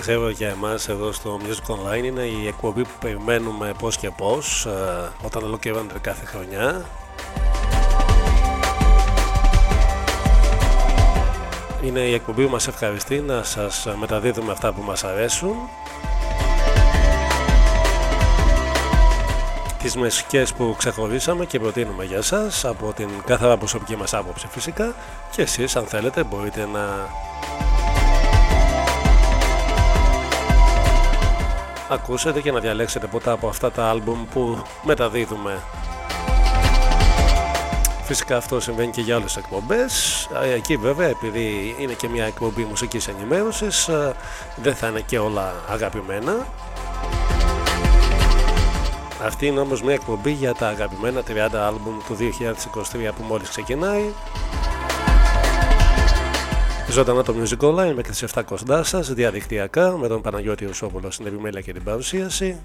δεν ξέρω για εμάς εδώ στο Music Online. Είναι η εκπομπή που περιμένουμε πώς και πώς ε, όταν ολοκληρώνεται κάθε χρονιά. Είναι η εκπομπή που μας ευχαριστεί να σας μεταδίδουμε αυτά που μας αρέσουν. Τις μεσικές που ξεχωρίσαμε και προτείνουμε για σας από την καθαρά προσωπική μας άποψη φυσικά. Και εσείς αν θέλετε μπορείτε να ακούσετε και να διαλέξετε ποτά από αυτά τα άλμπουμ που μεταδίδουμε. Φυσικά αυτό συμβαίνει και για άλλες εκπομπές. Εκεί βέβαια επειδή είναι και μια εκπομπή μουσικής ενημέρωσης δεν θα είναι και όλα αγαπημένα. Αυτή είναι όμως μια εκπομπή για τα αγαπημένα 30 άλμπουμ του 2023 που μόλις ξεκινάει. Ζωντανά το Music Online μέχρι τις 7 κοντά σας, διαδικτυακά με τον Παναγιώτη Ουσόπουλο στην επιμέλεια και την παρουσίαση.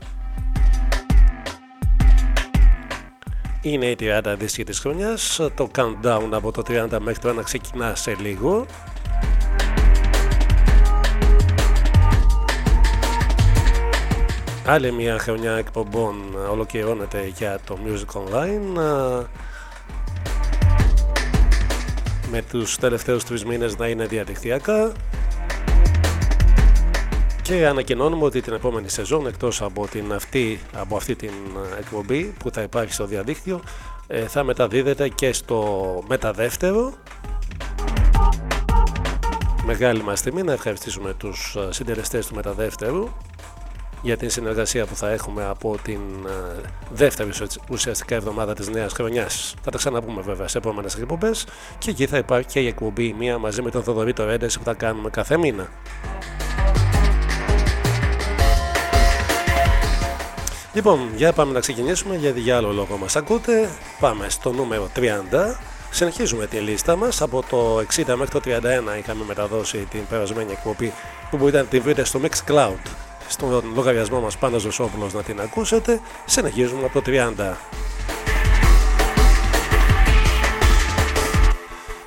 Είναι η 30 δίσκη της χρονιάς, το countdown από το 30 μέχρι το 1 ξεκινά σε λίγο. Άλλη μια χρονιά εκπομπών ολοκληρώνεται για το Music Online με τους τελευταίους τρεις μήνες να είναι διαδικτυακά. Και ανακοινώνουμε ότι την επόμενη σεζόν εκτός από, την αυτή, από αυτή την εκπομπή που θα υπάρχει στο διαδίκτυο ε, θα μεταδίδεται και στο μεταδεύτερο. Μεγάλη μας τιμή να ευχαριστήσουμε τους συντελεστές του μεταδεύτερου για την συνεργασία που θα έχουμε από την ε, δεύτερη ουσιαστικά εβδομάδα της νέας χρονιάς. Θα τα ξαναπούμε βέβαια σε επόμενες εκπομπές και εκεί θα υπάρχει και η εκπομπή μία μαζί με τον Θοδωρή το που θα κάνουμε κάθε μήνα. Λοιπόν, για πάμε να ξεκινήσουμε γιατί για άλλο λόγο μας ακούτε. Πάμε στο νούμερο 30. Συνεχίζουμε τη λίστα μας. Από το 60 μέχρι το 31 είχαμε μεταδώσει την περασμένη εκπομπή που μπορείτε να την βρείτε στο Mixcloud στον λογαριασμό μας Πάνος Ζωσόπουλος να την ακούσετε. Συνεχίζουμε από το 30.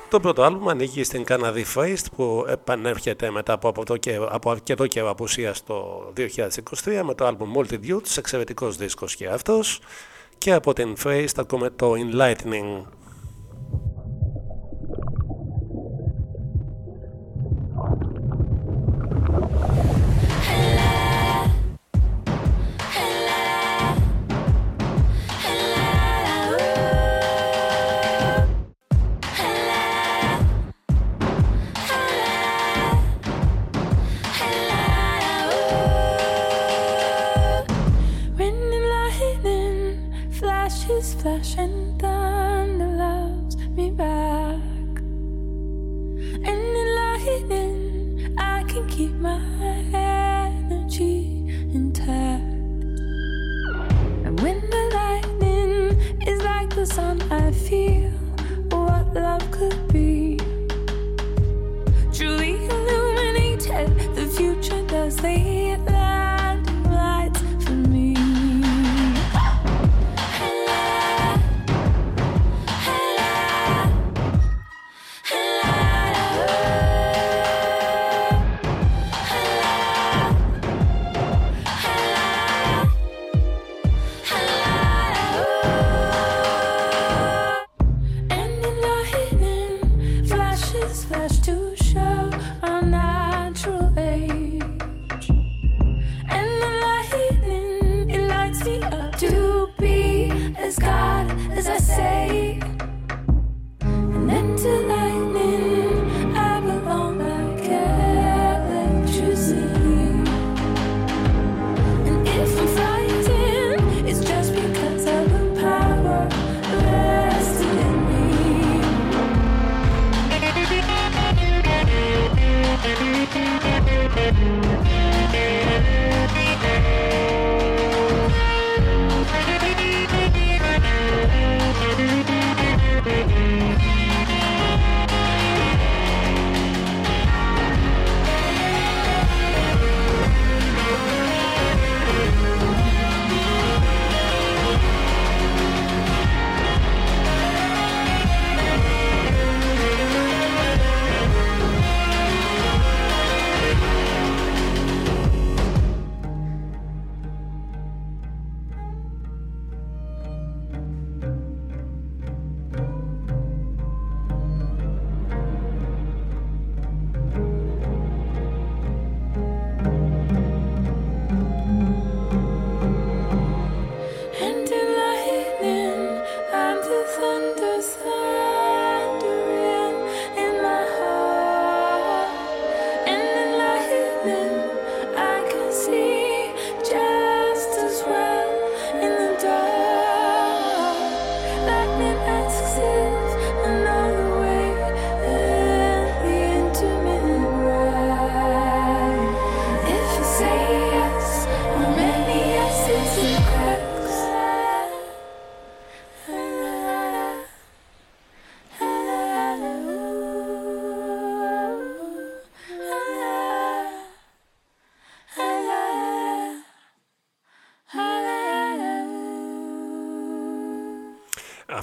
Το πρώτο άλμπουμ ανήκει στην Canady Faced που επανέρχεται μετά από, από, το καιρό, από αρκετό καιρό απουσία το 2023 με το άλμπουμ Multitudes, εξαιρετικός δίσκος και αυτός και από την Faced ακούμε το Enlightening I feel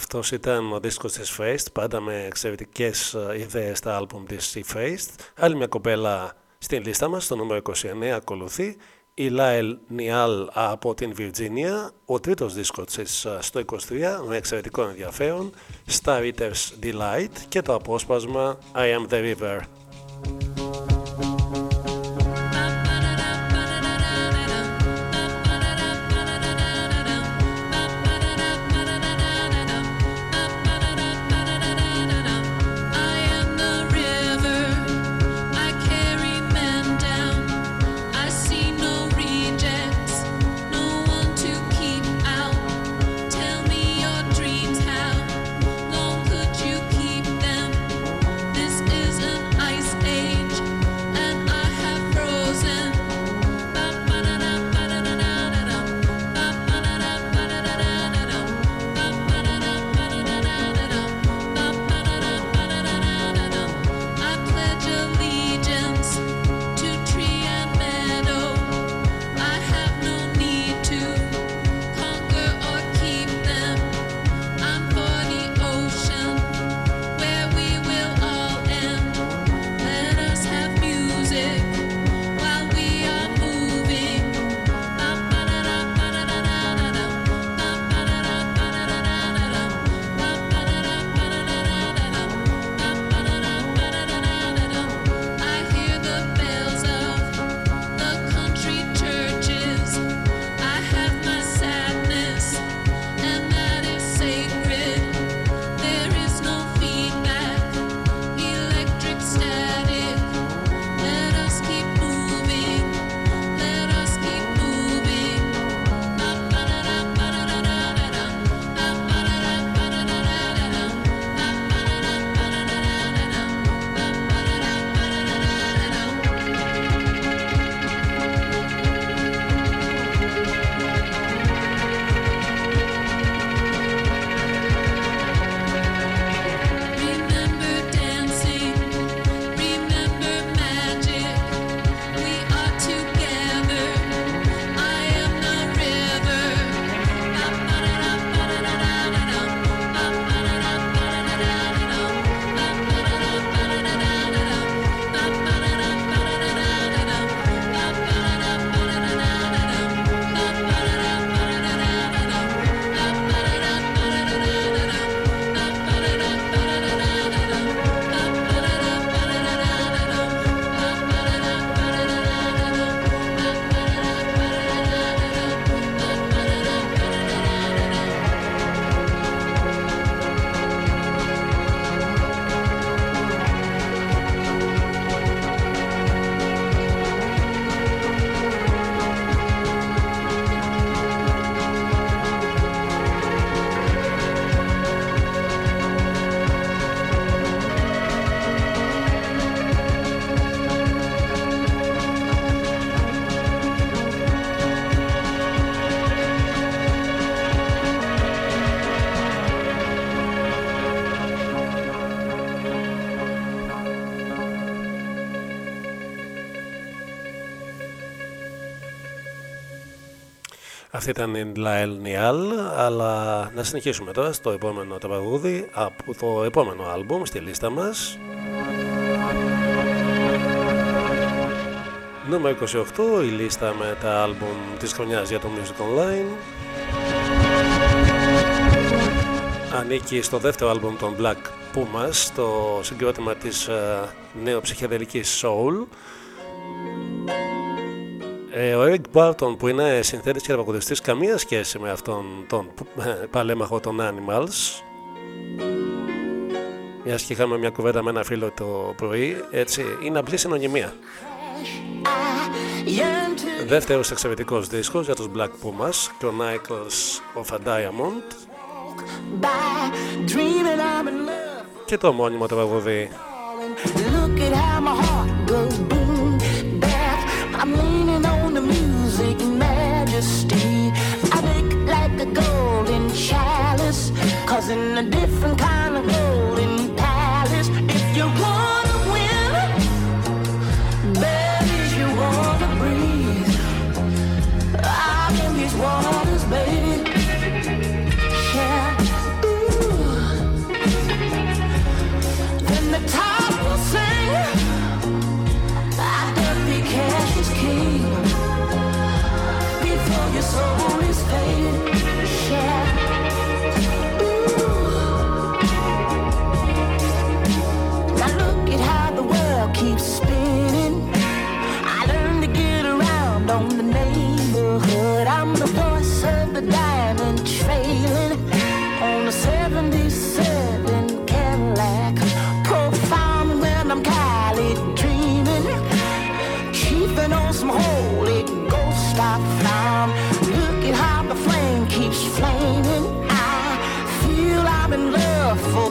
αυτός ήταν ο δίσκος της Faced, πάντα με εξαιρετικές ε, ιδέες στα άλμπουμ της Faced. Άλλη μια κοπέλα στην λίστα μας, το νούμερο 29 ακολουθεί, η Lyle Nial από την Virginia, ο τρίτος δίσκος της ε, στο 23 με εξαιρετικό ενδιαφέρον, Star Eaters Delight και το απόσπασμα I Am The River. Αυτή ήταν η Λαέλ Νιάλ, αλλά να συνεχίσουμε τώρα στο επόμενο τραγούδι από το επόμενο άλμπουμ στη λίστα μας. Νούμερο 28, η λίστα με τα άλμπουμ της χρονιάς για το Music Online. Ανήκει στο δεύτερο άλμπουμ των Black Pumas, το συγκρότημα της uh, νεοψυχεδελικής Soul ε, ο Eric Barton που είναι συνθέτης και τραγουδιστής καμία σχέση με αυτόν τον ε, παλέμαχο των Animals. Μιας και είχαμε μια κουβέντα με ένα φίλο το πρωί έτσι είναι απλή συνωνυμία. Δεύτερος εξαιρετικός δίσκος για τους Black Pumas Chronicles of a Diamond. Και το μόνιμο τραγουδί Look at how my heart goes boom, I'm majesty. I look like a golden chalice, causing a different kind of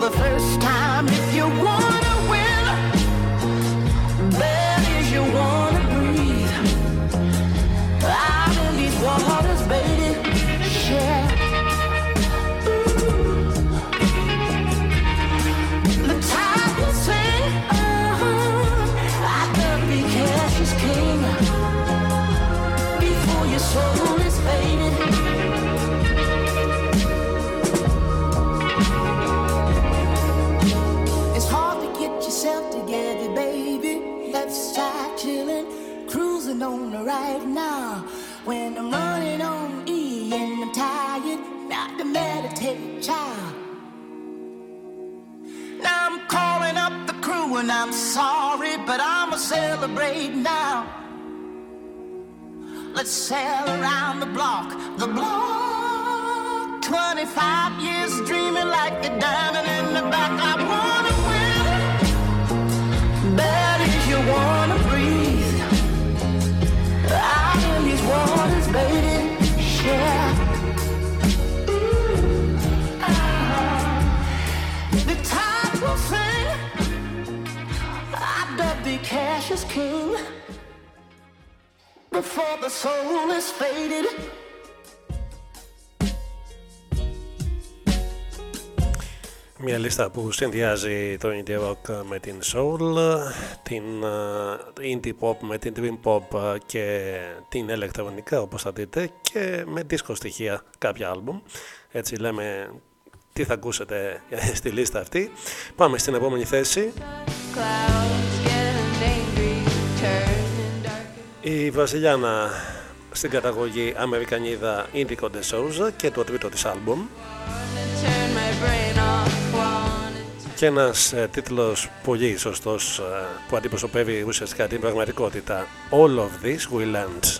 the first celebrate now. Let's sail around the block, the block. 25 years dreaming like a diamond in the back. I wanna win. Bet if you want. Μια λίστα που συνδυάζει το indie rock με την soul, την ε, indie pop με την dream pop και την ηλεκτρονικά όπως θα δείτε και με disco στοιχεία κάποια άλμπουμ. Έτσι λέμε τι θα ακούσετε στη λίστα αυτή. Πάμε στην επόμενη θέση. Η Βραζιλιάνα στην καταγωγή Αμερικανίδα Indico De Souza και το τρίτο της άλμπουμ. Και ένας ε, τίτλος πολύ σωστός ε, που αντιπροσωπεύει ουσιαστικά την πραγματικότητα. All of this will end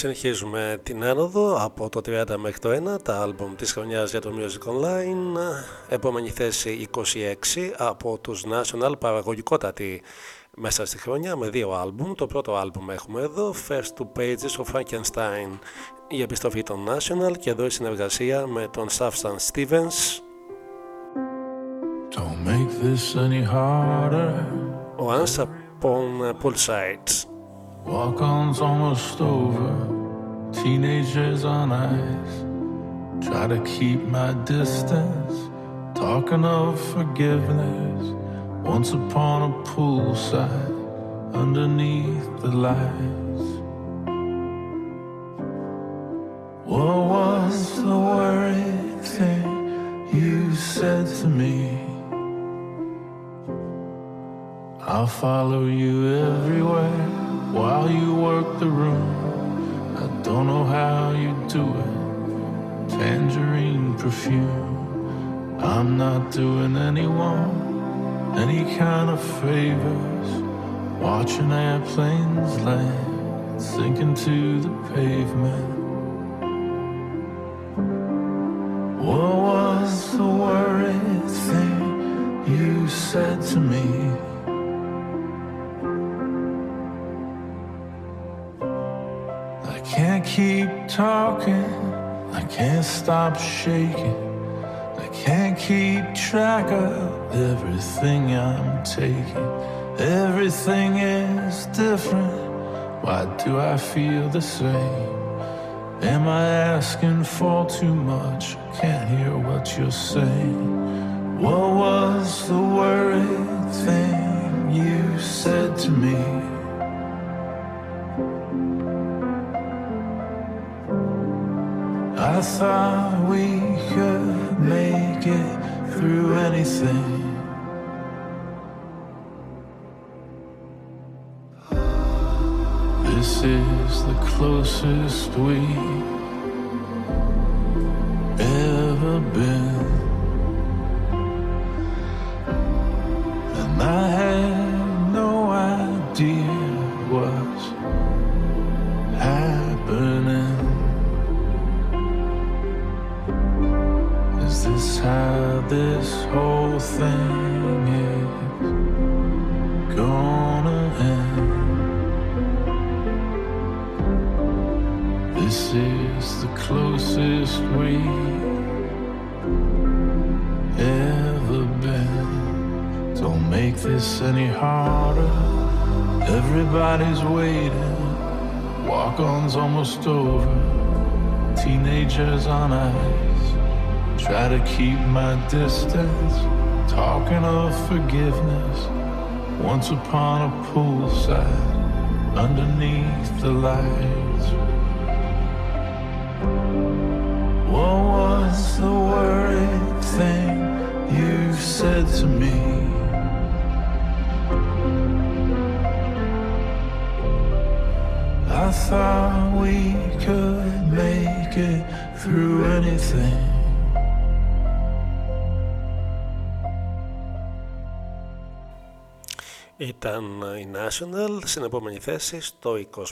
Συνεχίζουμε την άνοδο από το 30 μέχρι το 1, τα άλμπουμ της χρονιάς για το Music Online. Επόμενη θέση 26 από τους National, παραγωγικότατη μέσα στη χρονιά με δύο άλμπουμ. Το πρώτο άλμπουμ έχουμε εδώ, First Two Pages of Frankenstein, η επιστροφή των National και εδώ η συνεργασία με τον Safstan Stevens. Don't make this any harder. Once upon Poolsides. Walk-ons almost over, teenagers on ice. Try to keep my distance, talking of forgiveness. Once upon a poolside, underneath the lights. What was the worried thing you said to me? I'll follow you everywhere while you work the room. I don't know how you do it. Tangerine perfume. I'm not doing anyone any kind of favors. Watching airplanes land, sinking to the pavement. What was the worried thing you said to me? Keep talking. I can't stop shaking. I can't keep track of everything I'm taking. Everything is different. Why do I feel the same? Am I asking for too much? Can't hear what you're saying. What was the worried thing you said to me? I thought we could make it through anything. This is the closest we've ever been. And I whole thing is gonna end. This is the closest we've ever been. Don't make this any harder. Everybody's waiting. Walk on's almost over. Teenagers on ice. Try to keep my distance, talking of forgiveness. Once upon a poolside, underneath the lights. What was the worried thing you said to me? I thought we could make it through anything. Ήταν η National στην επόμενη θέση στο 25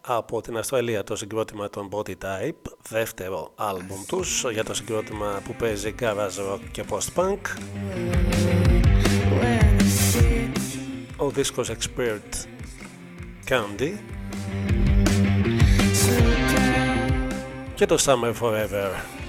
από την Αυστραλία το συγκρότημα των Body Type δεύτερο άλμπουμ τους για το συγκρότημα που παίζει garage rock και post-punk. Ο δίσκος Expert Candy. Και το Summer Forever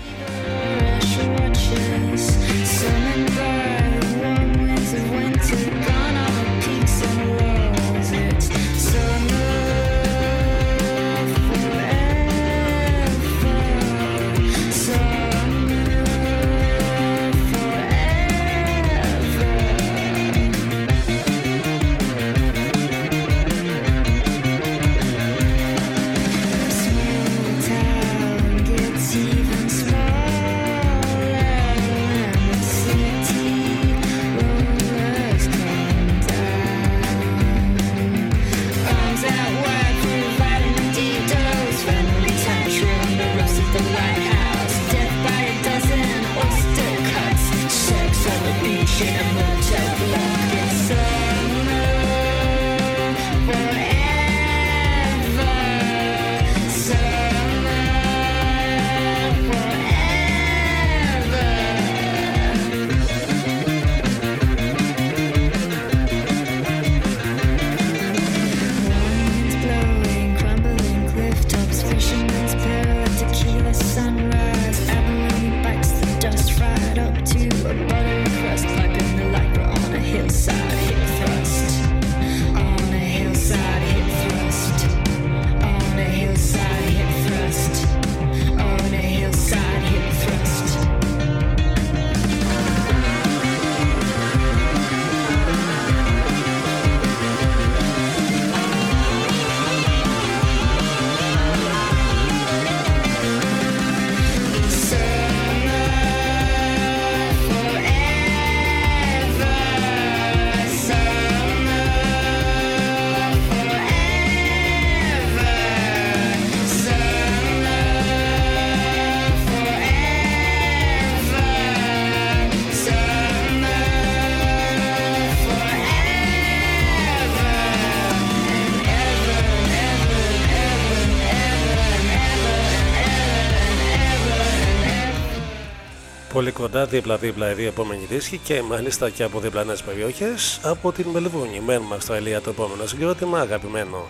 πολύ κοντά, δίπλα-δίπλα οι δύο επόμενοι δίσκοι και μάλιστα και από διπλανέ περιοχές. Από την Μελβούνη, μένουμε Αυστραλία το επόμενο συγκρότημα, αγαπημένο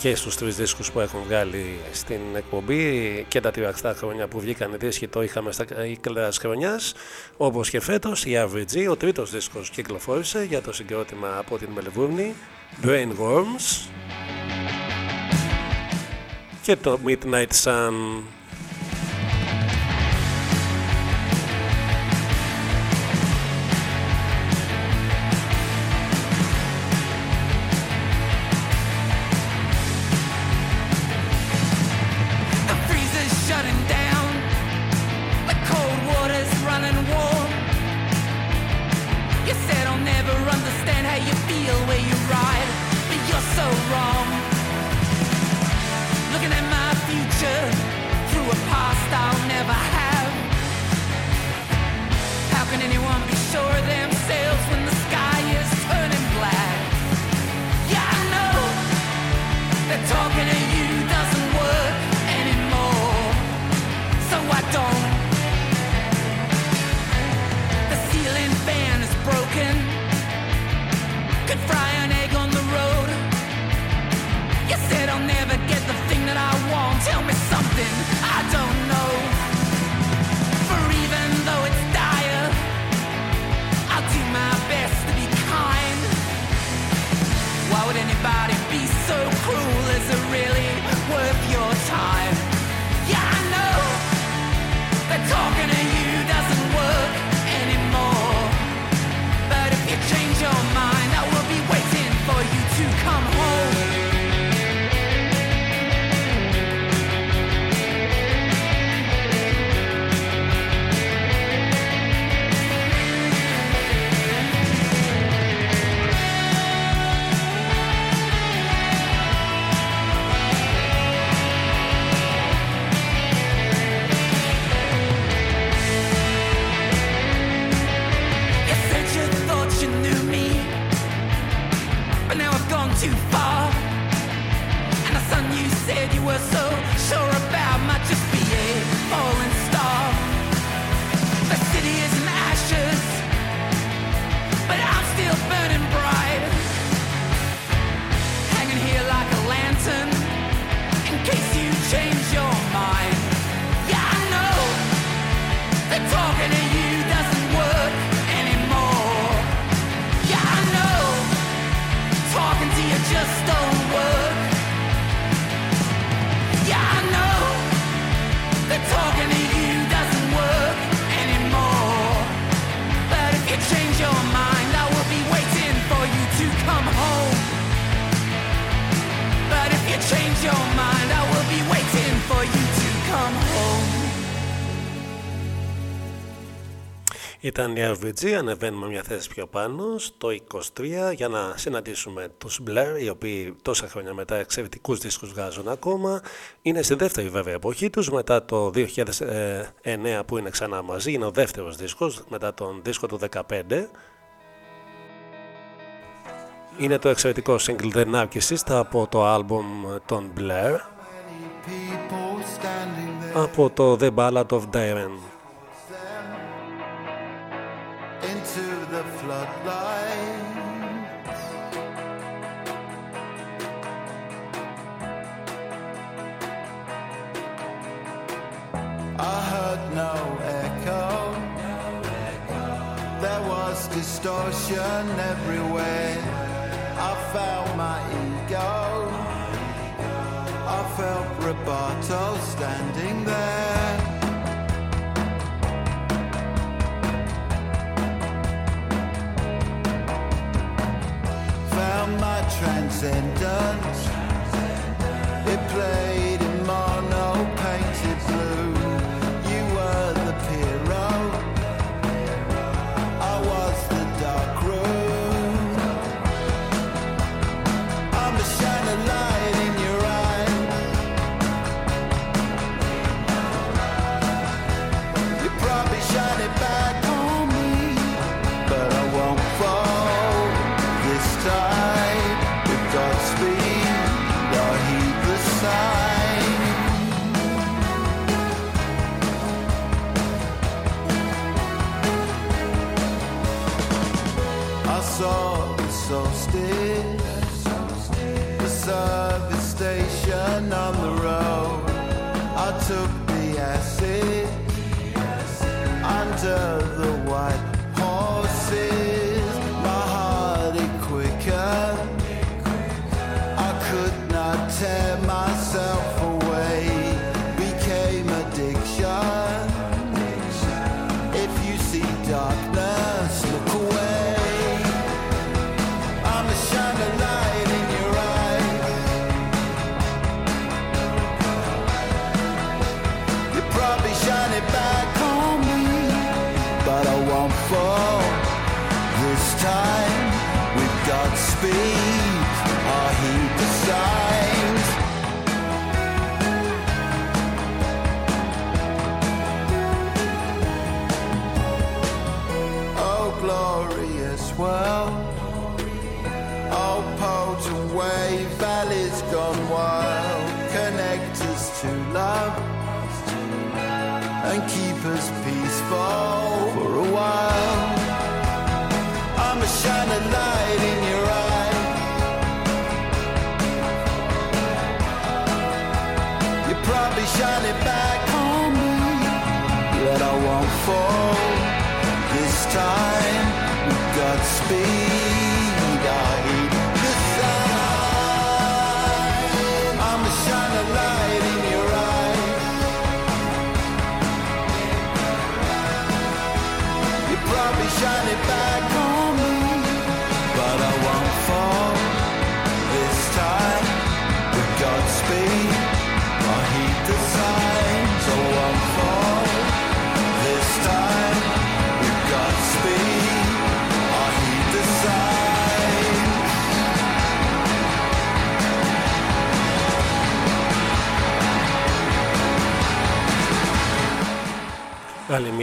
και στους τρεις δίσκους που έχουν βγάλει στην εκπομπή και τα 37 χρόνια που βγήκαν οι δίσκοι το είχαμε στα κλαίας χρονιάς όπως και φέτος η Average, ο τρίτος δίσκος κυκλοφόρησε για το συγκρότημα από την Μελβούρνη Brain Worms και το Midnight Sun never understand how you feel where you ride, but you're so wrong. Looking at my future through a past I'll never have. How can anyone be sure of themselves when the sky is turning black? Yeah, I know that talking to you doesn't work anymore, so I don't. could fry an egg on the road. You said I'll never get the thing that I want. Tell me something I don't know. For even though it's dire, I'll do my best to be kind. Why would anybody be so cruel? Is it really worth your time? Yeah, I know they're talking to you. were so sure about might just be a falling star. The city is in ashes, but I'm still burning bright. Hanging here like a lantern in case you change your mind. Yeah, I know they're talking to you. change your mind Ήταν η RVG, ανεβαίνουμε μια θέση πιο πάνω στο 23 για να συναντήσουμε τους Blair οι οποίοι τόσα χρόνια μετά εξαιρετικούς δίσκους βγάζουν ακόμα. Είναι στη δεύτερη βέβαια εποχή τους μετά το 2009 που είναι ξανά μαζί είναι ο δεύτερος δίσκος μετά τον δίσκο του 15 είναι το εξαιρετικό single The Narcissist από το album των Blair από το The Ballad of Darren I heard no echo. There was distortion everywhere. I felt my ego. I felt Roboto standing there. Found my transcendence. It played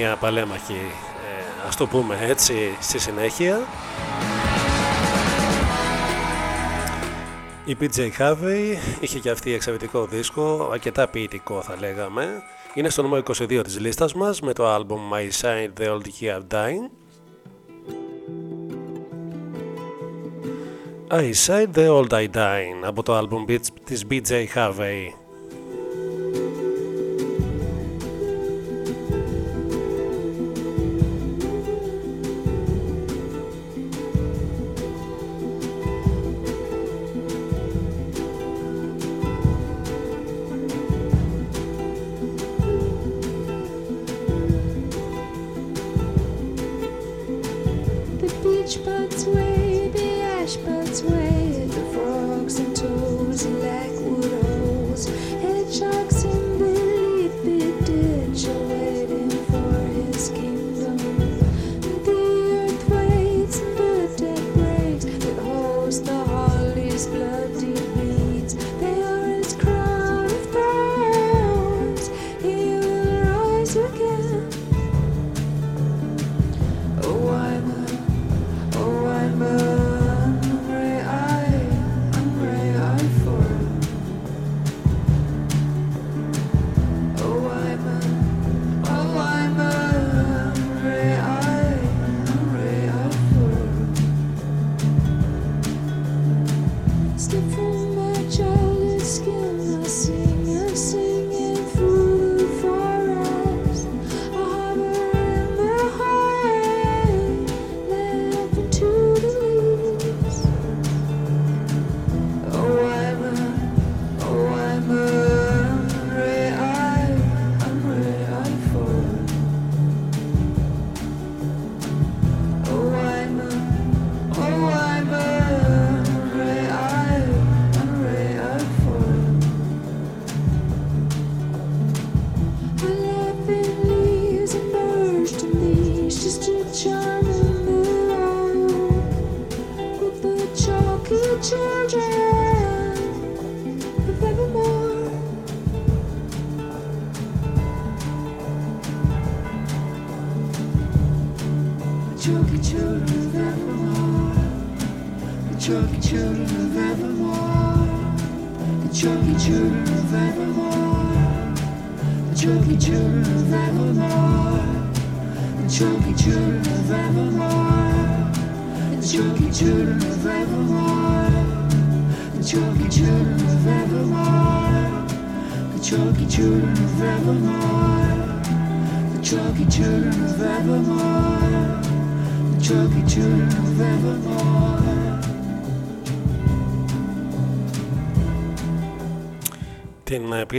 μια παλέμαχη ε, ας το πούμε έτσι στη συνέχεια Η PJ Harvey είχε και αυτή εξαιρετικό δίσκο, αρκετά ποιητικό θα λέγαμε. Είναι στο νούμερο 22 της λίστας μας με το album My Side The Old Year Dying. I Side The Old I Dying από το album της BJ Harvey.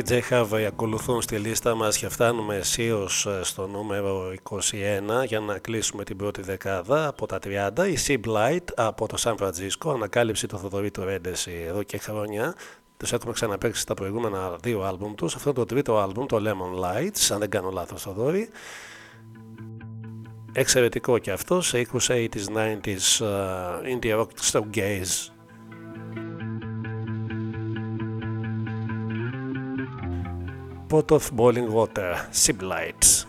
Την ε, PJ Harvey ακολουθούν στη λίστα μας και φτάνουμε αισίως ε, στο νούμερο 21 για να κλείσουμε την πρώτη δεκάδα από τα 30. Η Sea Blight από το Σαν Φραντζίσκο, ανακάλυψη του Θοδωρή του Ρέντεση εδώ και χρόνια. Τους έχουμε ξαναπέξει στα προηγούμενα δύο άλμπουμ τους. Αυτό το τρίτο άλμπουμ, το Lemon Lights, αν δεν κάνω λάθος Θοδωρή. Εξαιρετικό και αυτό σε 20 80s, 90s uh, indie rock gaze. pot of boiling water, sip lights.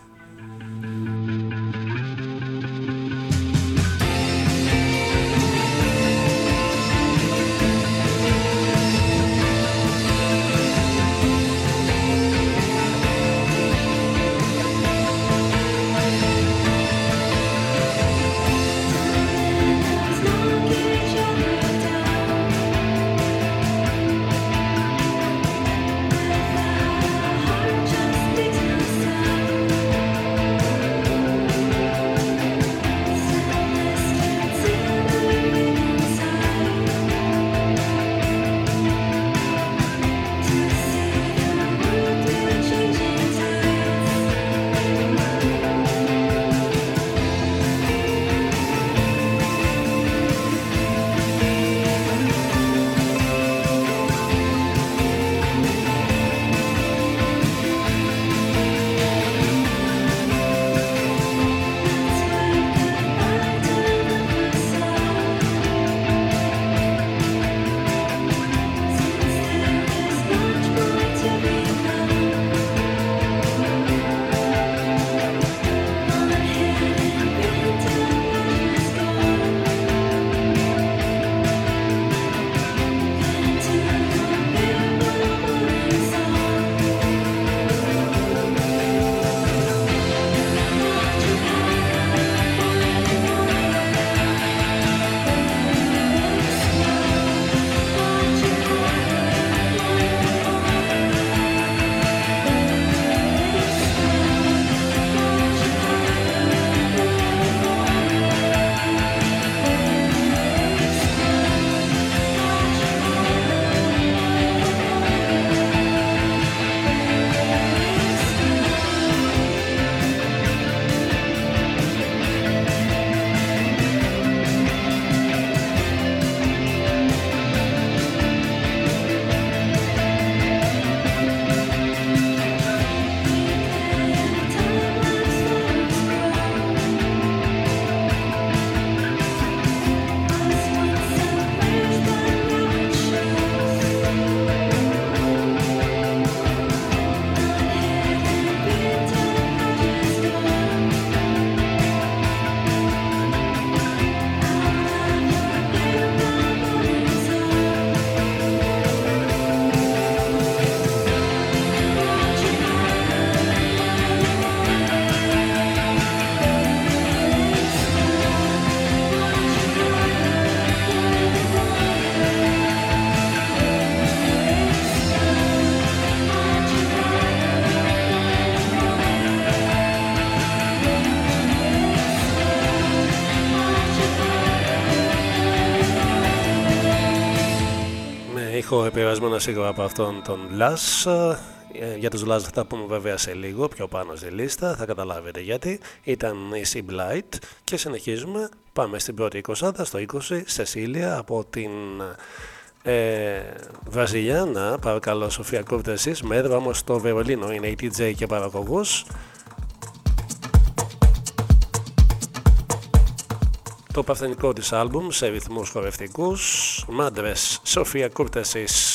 Επηρεασμένο σίγουρα από αυτόν τον Λας. Ε, για τους Λας θα τα πούμε βέβαια σε λίγο πιο πάνω στη λίστα, θα καταλάβετε γιατί. Ήταν η Sea Blight και συνεχίζουμε. Πάμε στην πρώτη 20, στο 20, Σεσίλια από την ε, Βραζιλιάνα, παρακαλώ Σοφία κόβετε εσείς, με έδρα όμως στο Βερολίνο, είναι η TJ και παραγωγός. το παρθενικό της άλμπουμ σε ρυθμούς χορευτικούς Μάντρες Σοφία Κούρτεσης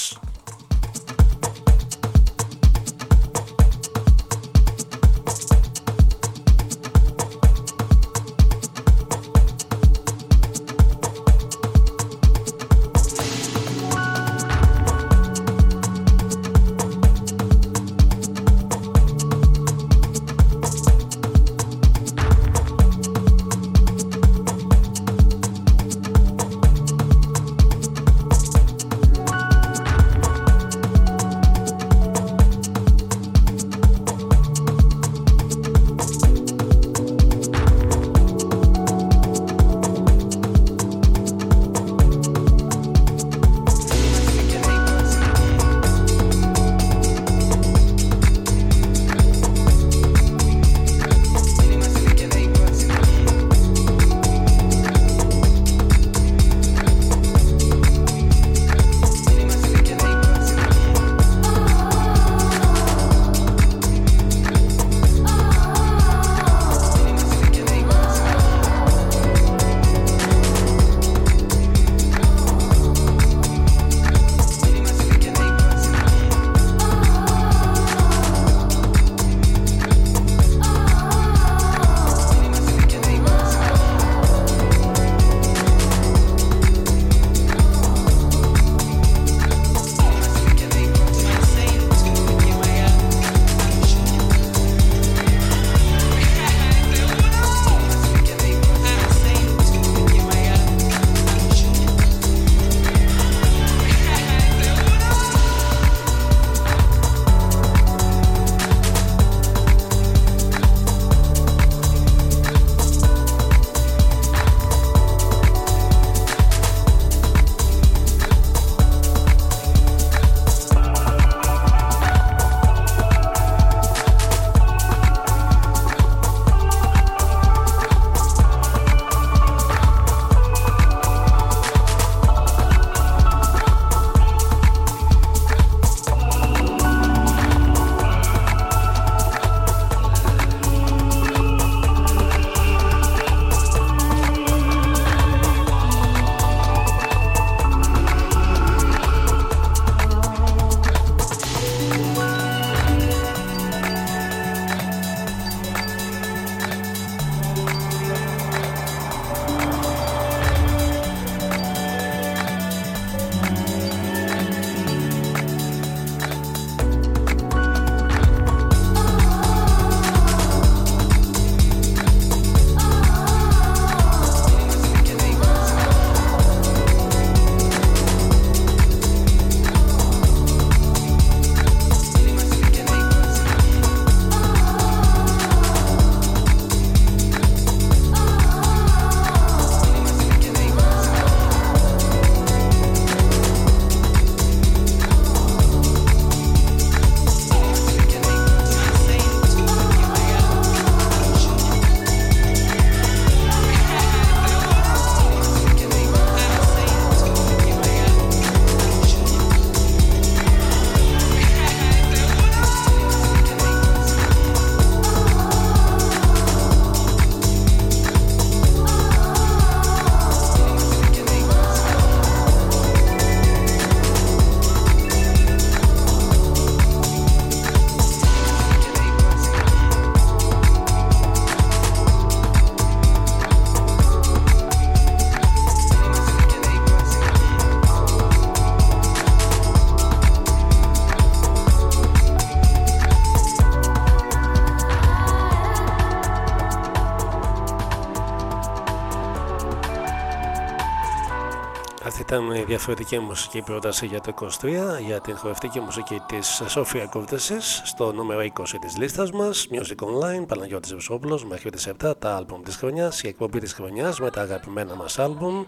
ήταν η διαφορετική μουσική πρόταση για το 23 για την χορευτική μουσική της Σόφια Κούρτεσης στο νούμερο 20 της λίστας μας Music Online, Παναγιώτης Βεσόπουλος μέχρι τις 7 τα άλμπουμ της χρονιάς η εκπομπή της χρονιάς με τα αγαπημένα μας άλμπουμ.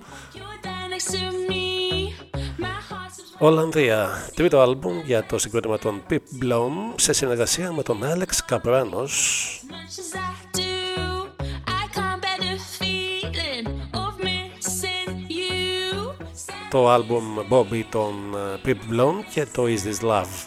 Ολλανδία, τρίτο άλμπουμ για το συγκρότημα των Pip Blom σε συνεργασία με τον Alex Capranos το άλμπουμ Bobby των Pip Blom και το Is This Love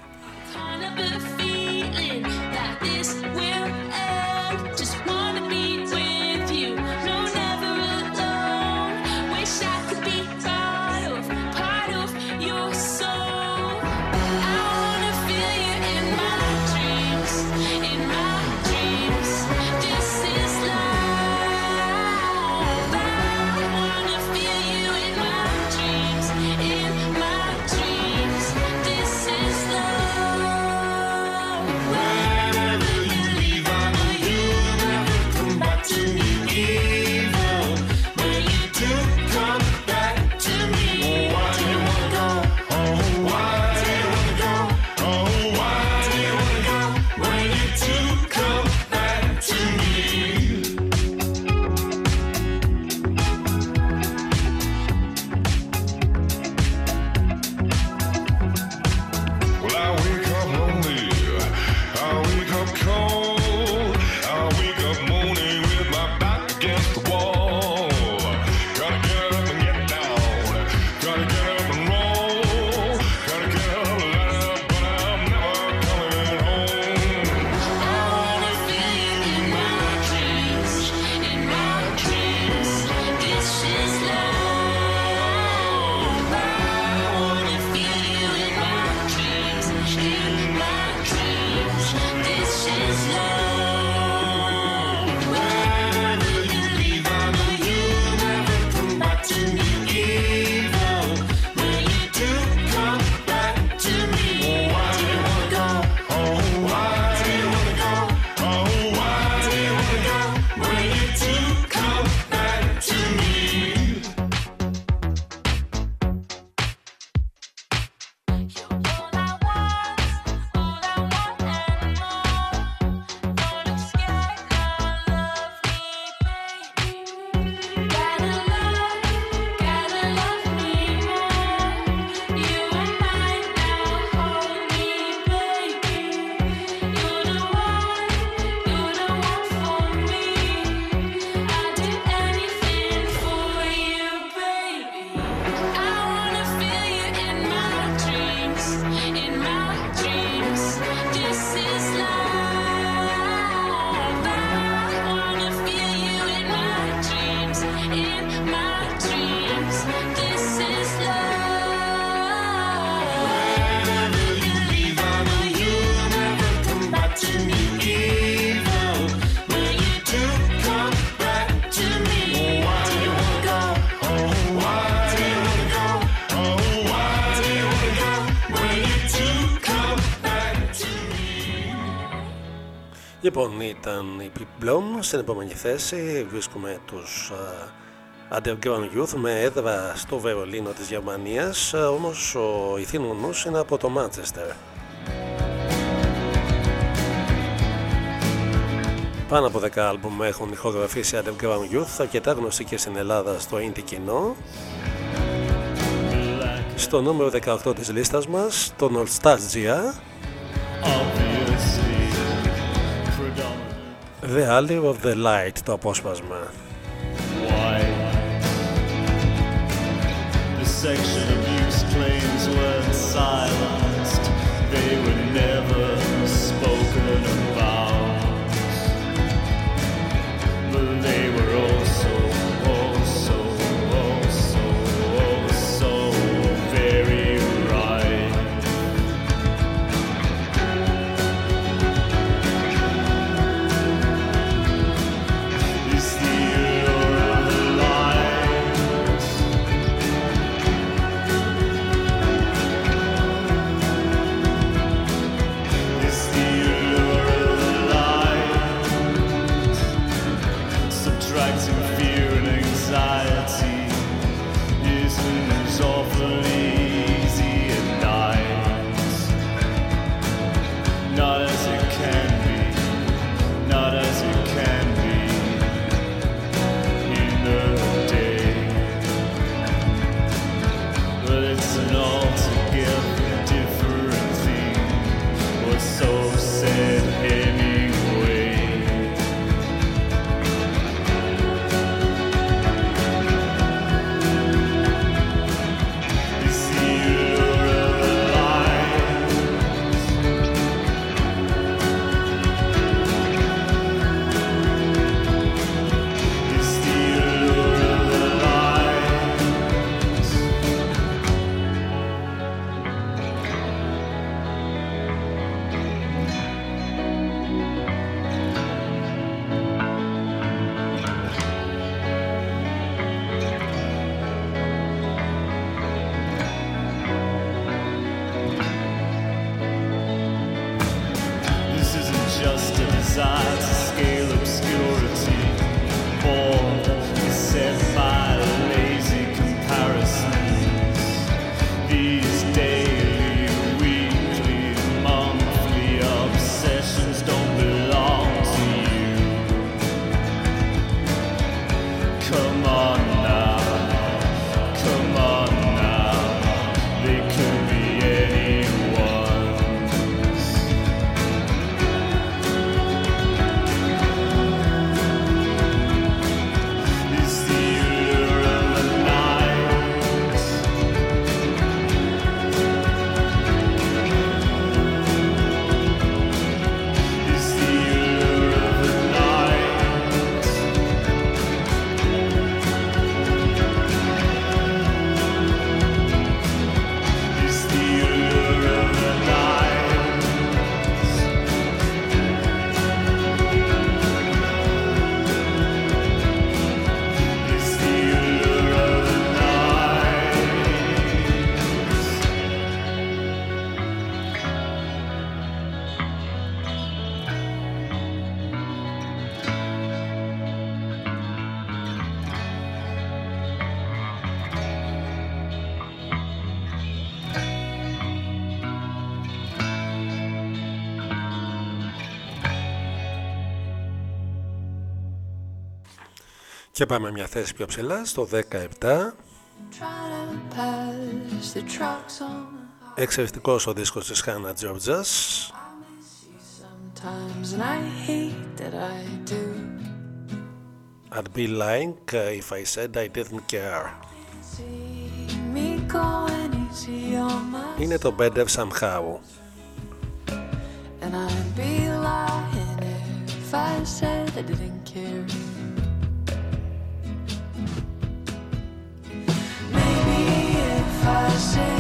Ήταν η Pip Blom. Στην επόμενη θέση βρίσκουμε τους uh, Underground Youth με έδρα στο Βερολίνο της Γερμανίας, uh, όμως ο ηθήνονος είναι από το Manchester. Πάνω από 10 άλμπουμ έχουν ηχογραφήσει Underground Youth, αρκετά γνωστοί και στην Ελλάδα στο indie κοινό. Στο νούμερο 18 της λίστας μας, το Nostalgia. The Alley of the Light το απόσπασμα. Why? Και πάμε μια θέση πιο ψηλά στο 17. Εξαιρετικός ο δίσκος της Χάνα Τζόρτζας. I'd be lying if I said I didn't care. Είναι το Better Somehow. And I'd be lying if I said I didn't care. shame.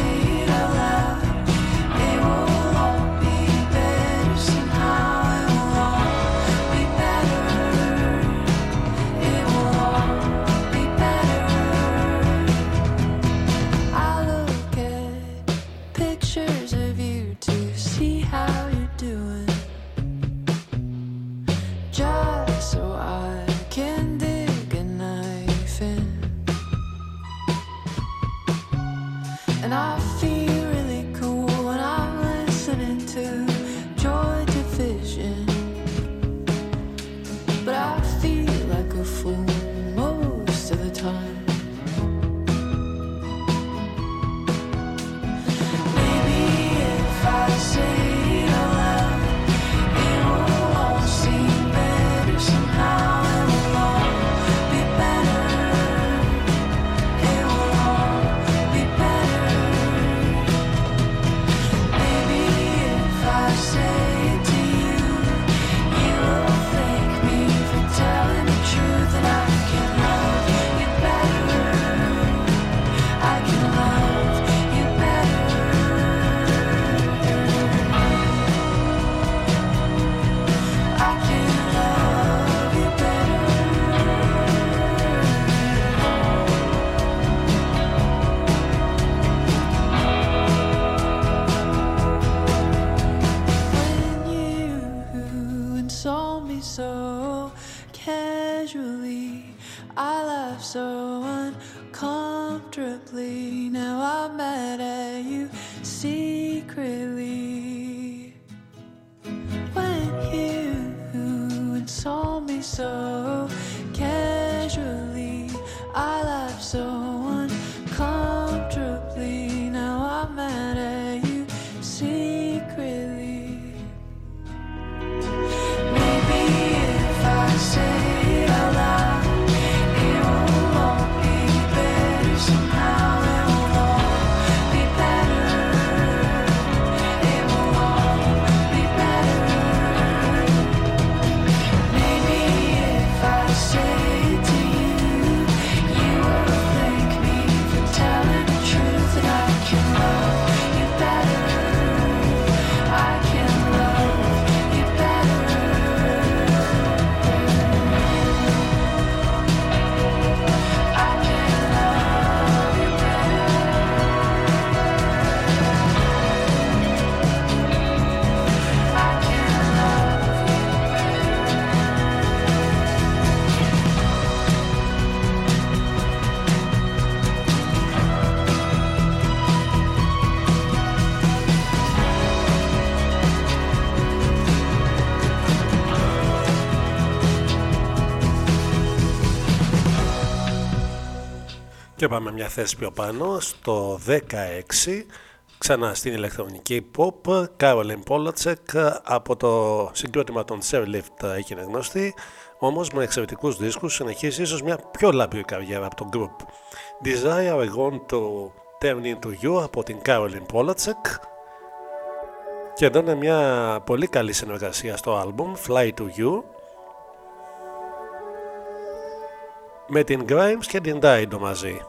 Και πάμε μια θέση πιο πάνω, στο 16, ξανά στην ηλεκτρονική pop, Caroline Polacek από το συγκρότημα των Lift έγινε γνωστή, όμως με εξαιρετικούς δίσκους συνεχίζει ίσως μια πιο λαμπρή καριέρα από το group. Desire I Want to Turn Into You από την Caroline Polacek και εδώ είναι μια πολύ καλή συνεργασία στο album Fly to You με την Grimes και την Dido μαζί.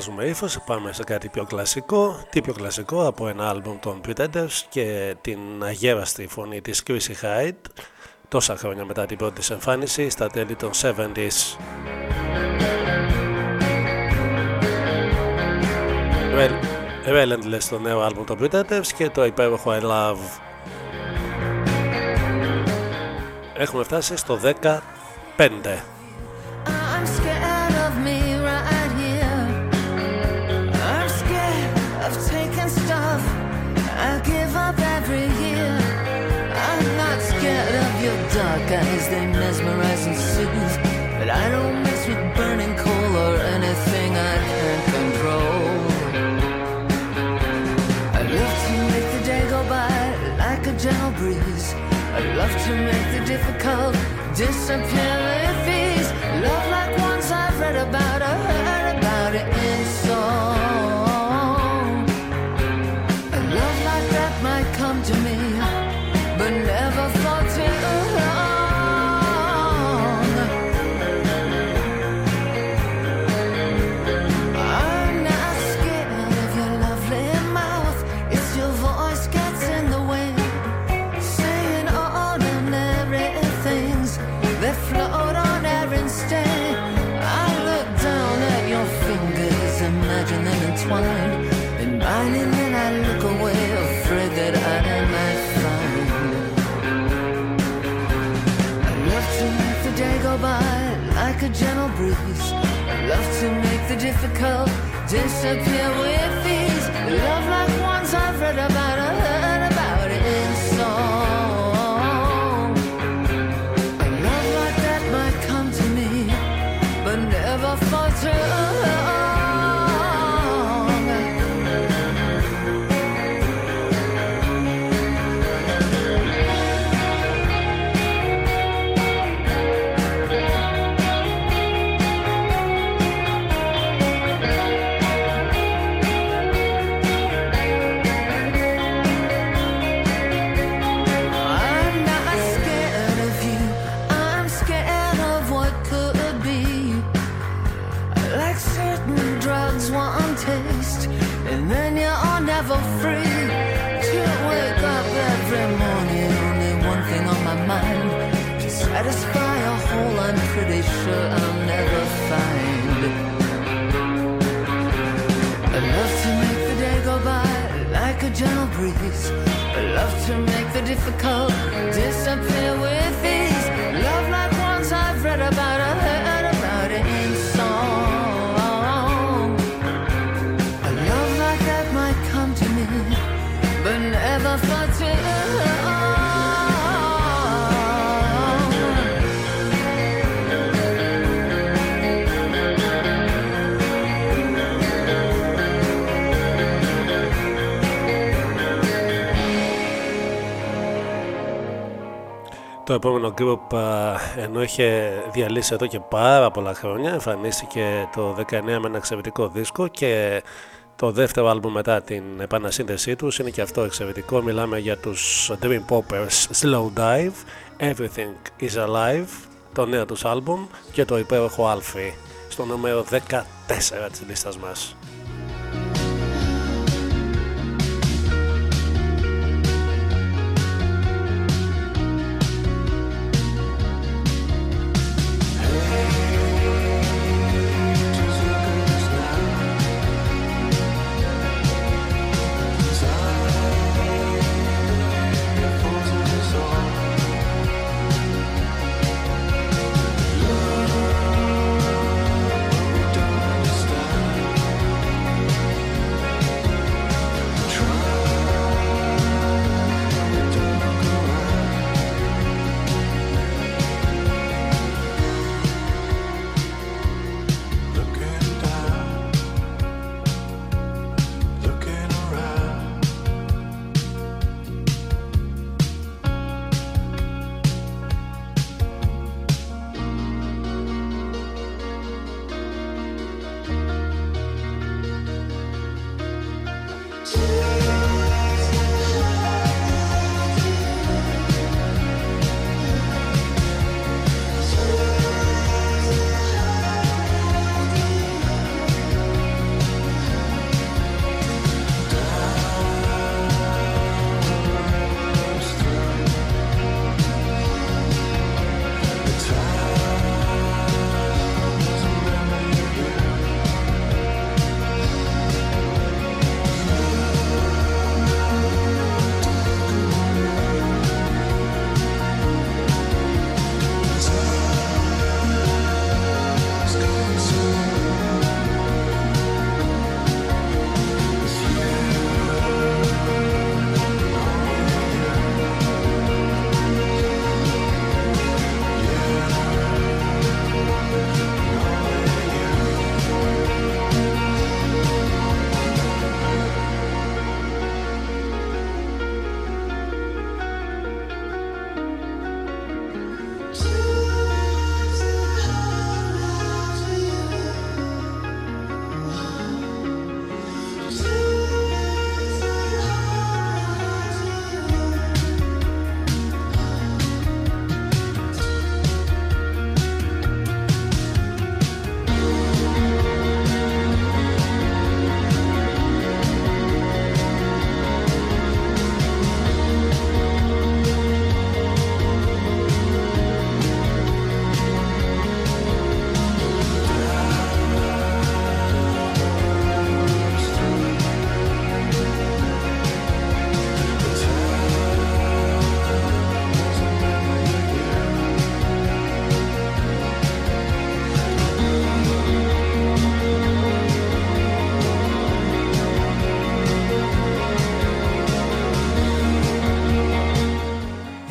Αλλάζουμε ύφος, πάμε σε κάτι πιο κλασικό. Τι πιο κλασικό από ένα άλμπουμ των Pretenders και την αγέραστη φωνή της Chrissy Hyde τόσα χρόνια μετά την πρώτη εμφάνιση στα τέλη των 70s. Relentless το νέο άλμπουμ των Pretenders και το υπέροχο I Love. Έχουμε φτάσει στο 15. Guys, they mesmerize and soothe. But I don't mess with burning coal or anything I can't control. I love to make the day go by like a gentle breeze. I love to make the difficult disappear difficult. Disappear with. Love to make the difficult disappear. Το επόμενο group ενώ είχε διαλύσει εδώ και πάρα πολλά χρόνια εμφανίστηκε το 19 με ένα εξαιρετικό δίσκο και το δεύτερο άλμπουμ μετά την επανασύνδεσή τους είναι και αυτό εξαιρετικό μιλάμε για τους Dream Poppers Slow Dive Everything is Alive το νέο τους άλμπουμ και το υπέροχο Alfie στο νούμερο 14 της λίστας μας.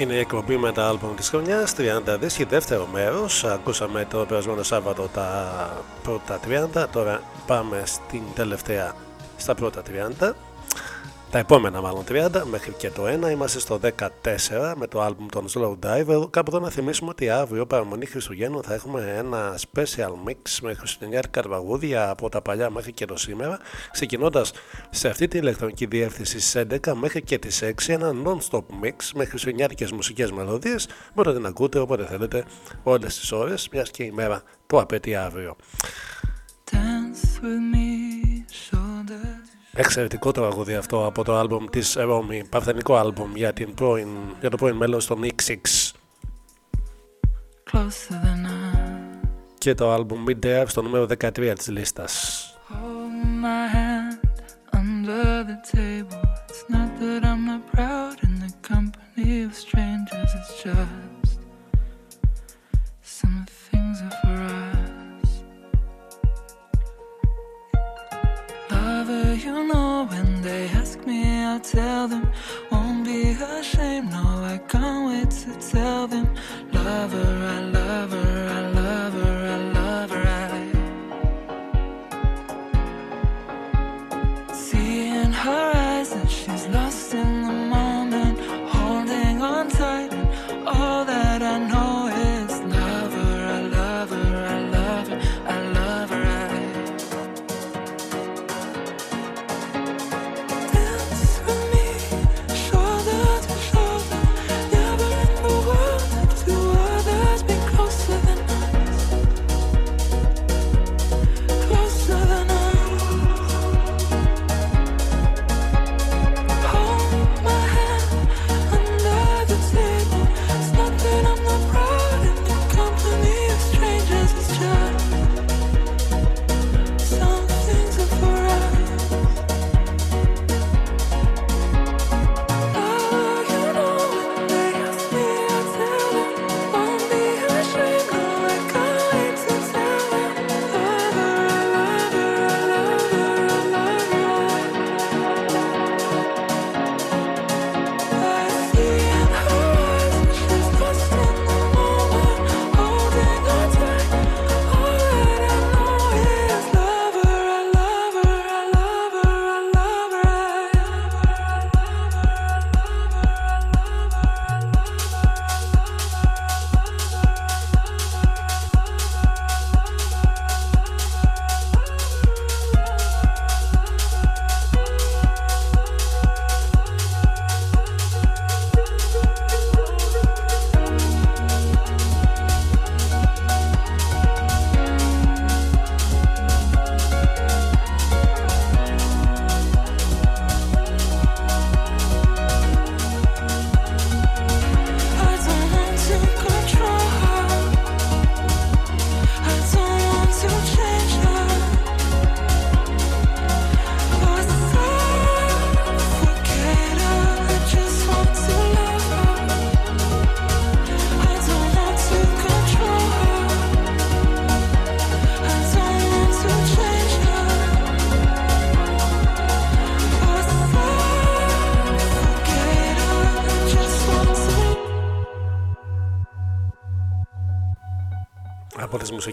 Είναι η εκπομπή με τα άλμπομ της χρονιάς 30 δίσκοι, δεύτερο μέρος. Ακούσαμε το περασμένο Σάββατο τα πρώτα 30 Τώρα πάμε στην τελευταία στα πρώτα 30 τα επόμενα μάλλον 30 μέχρι και το 1 είμαστε στο 14 με το άλμπουμ των Slow Diver κάπου εδώ να θυμίσουμε ότι αύριο παραμονή Χριστουγέννου θα έχουμε ένα special mix με χριστουγεννιάτικα τραγούδια από τα παλιά μέχρι και το σήμερα ξεκινώντας σε αυτή τη ηλεκτρονική διεύθυνση στις 11 μέχρι και τις 6 ένα non-stop mix με χριστουγεννιάτικες μουσικές μελωδίες. Μπορείτε να ακούτε όποτε θέλετε όλες τις ώρες μιας και η μέρα το απαιτεί αύριο. Dance with me, shoulder Εξαιρετικό τραγούδι αυτό από το άλμπουμ της Ρώμη, παρθενικό άλμπουμ για, την πρώην, για το πρώην μέλος των X6 closer than I. και το άλμπουμ Mid Air στο νούμερο 13 της λίστας.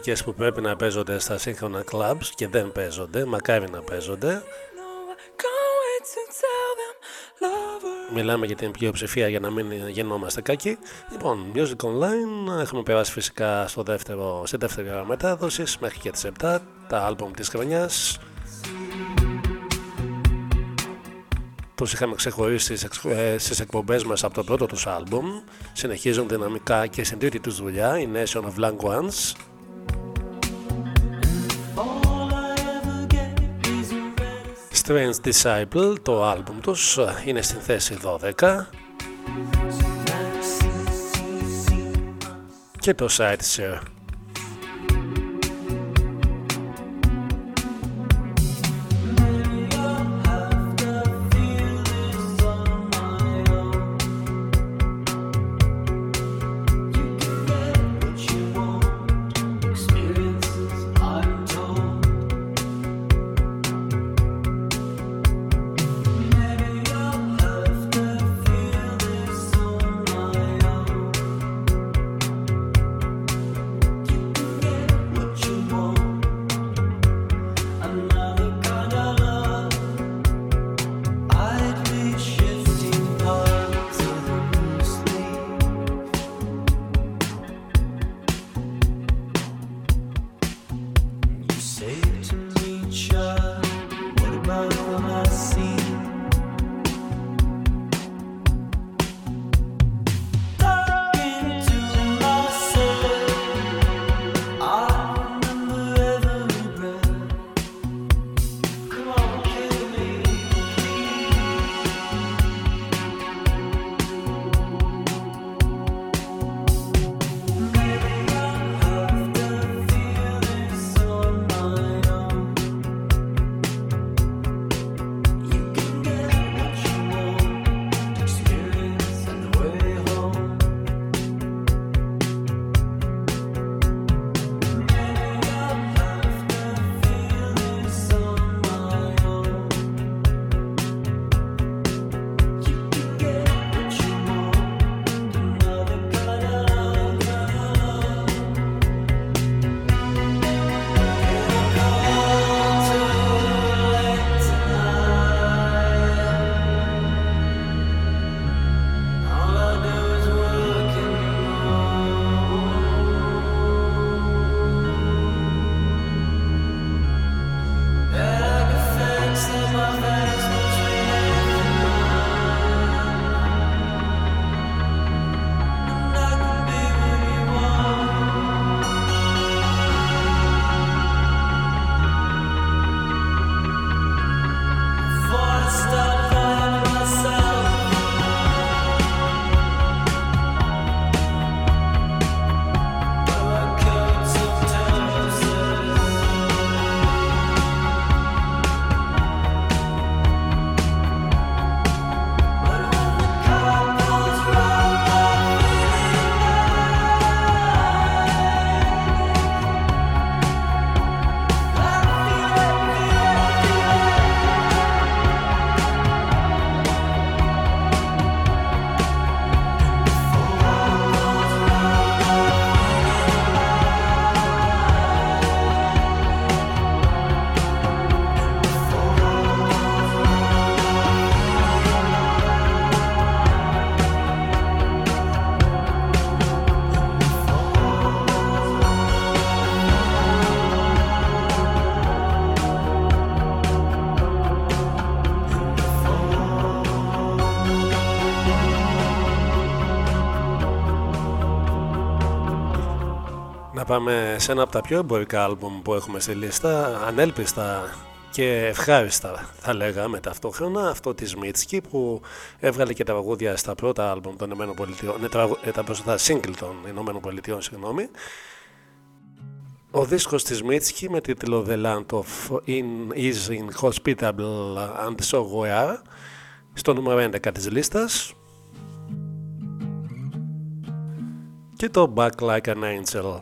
Μουσικές που πρέπει να παίζονται στα σύγχρονα clubs και δεν παίζονται, μακάρι να παίζονται. No, I can't wait to tell them, lover. Μιλάμε για την πλειοψηφία για να μην γινόμαστε κάκοι. Λοιπόν, Music Online, έχουμε περάσει φυσικά στο δεύτερο, στη δεύτερη ώρα μετάδοσης μέχρι και τις 7, τα άλμπομ της χρονιάς. Τους είχαμε ξεχωρίσει στις, εξ- ε, στις εκπομπές μας από το πρώτο τους άλμπουμ. Συνεχίζουν δυναμικά και στην τρίτη τους δουλειά, η Nation of Blank Strange Disciple, το άλμπουμ τους, ε, είναι στην θέση 12. Και το Sightseer. Πάμε σε ένα από τα πιο εμπορικά άλμπουμ που έχουμε στη λίστα, ανέλπιστα και ευχάριστα θα λέγαμε ταυτόχρονα αυτό της Μίτσκι που έβγαλε και τα τραγούδια στα πρώτα άλμπουμ των ΗΠΑ, ναι, ε, τα πρώτα single των ΗΠΑ, συγγνώμη. Ο δίσκος της Μίτσκι με τίτλο The Land of in, is Inhospitable and So We Are στο νούμερο 11 της λίστας και το Back Like an Angel.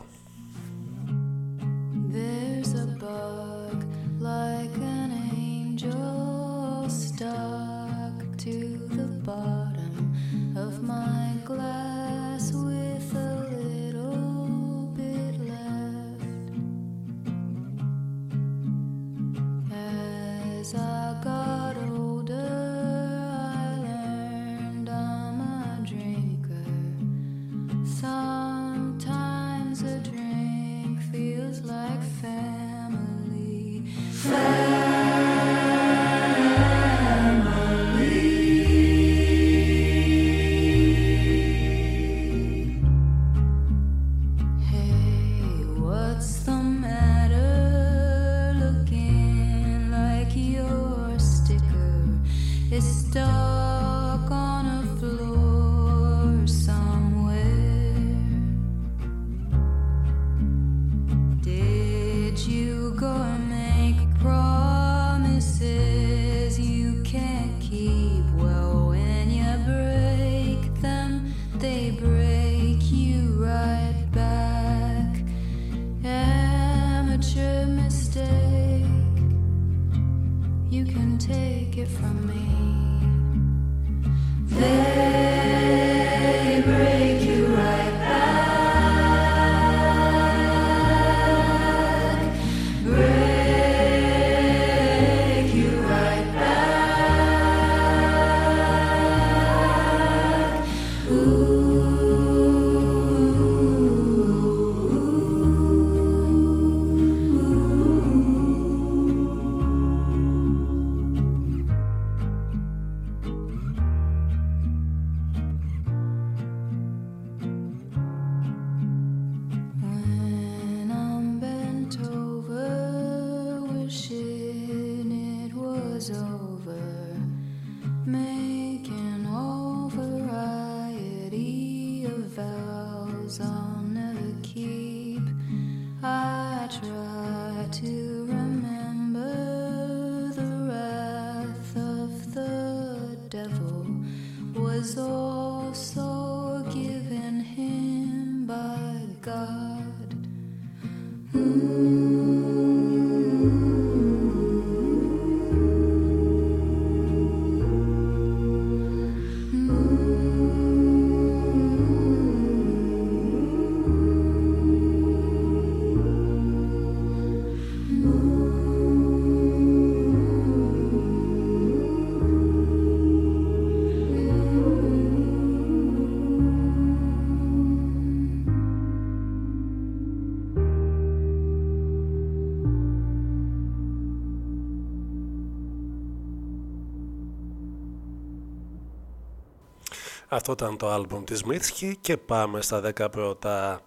Αυτό ήταν το άλμπουμ της Μίτσκι και πάμε στα 10 πρώτα.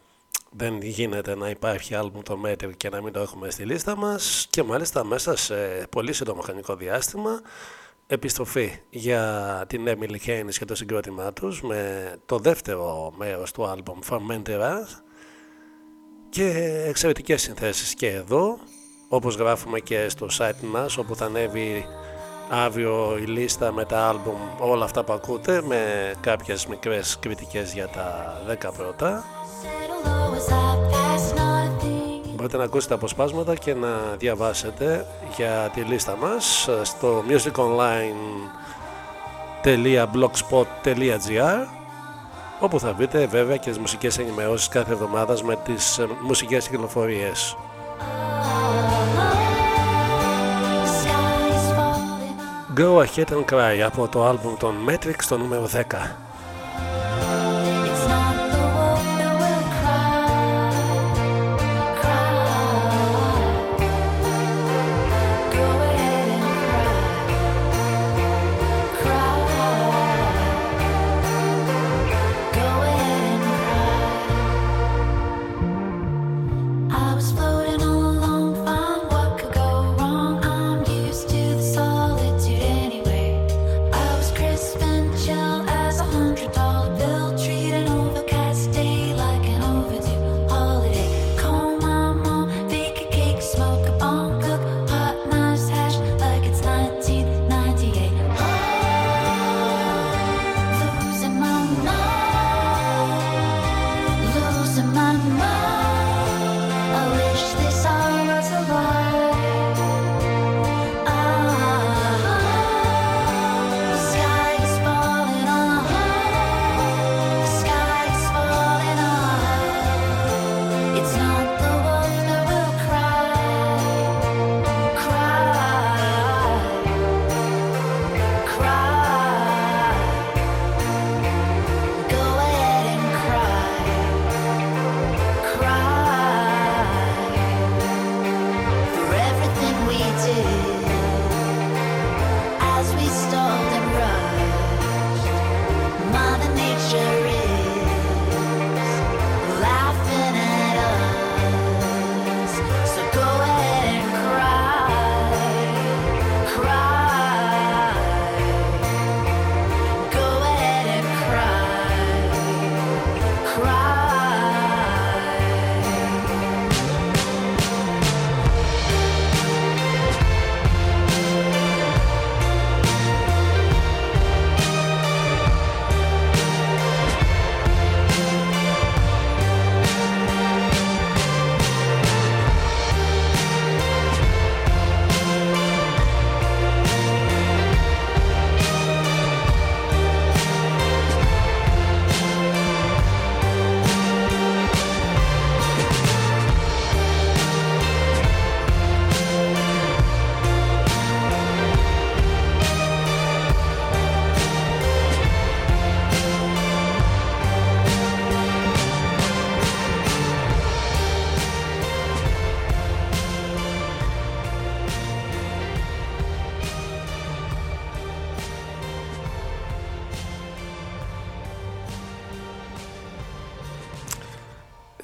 Δεν γίνεται να υπάρχει άλμπουμ το Μέτρη και να μην το έχουμε στη λίστα μας και μάλιστα μέσα σε πολύ σύντομο χρονικό διάστημα επιστροφή για την Emily Haynes και το συγκρότημά τους με το δεύτερο μέρος του άλμπουμ Fermentera και εξαιρετικές συνθέσεις και εδώ όπως γράφουμε και στο site μας όπου θα ανέβει αύριο η λίστα με τα άλμπουμ όλα αυτά που ακούτε με κάποιες μικρές κριτικές για τα 10 πρώτα Μπορείτε να ακούσετε αποσπάσματα και να διαβάσετε για τη λίστα μας στο musiconline.blogspot.gr όπου θα βρείτε βέβαια και τις μουσικές ενημερώσεις κάθε εβδομάδας με τις μουσικές κυκλοφορίες. Go Ahead and Cry από το άλμπουμ των Matrix το νούμερο 10.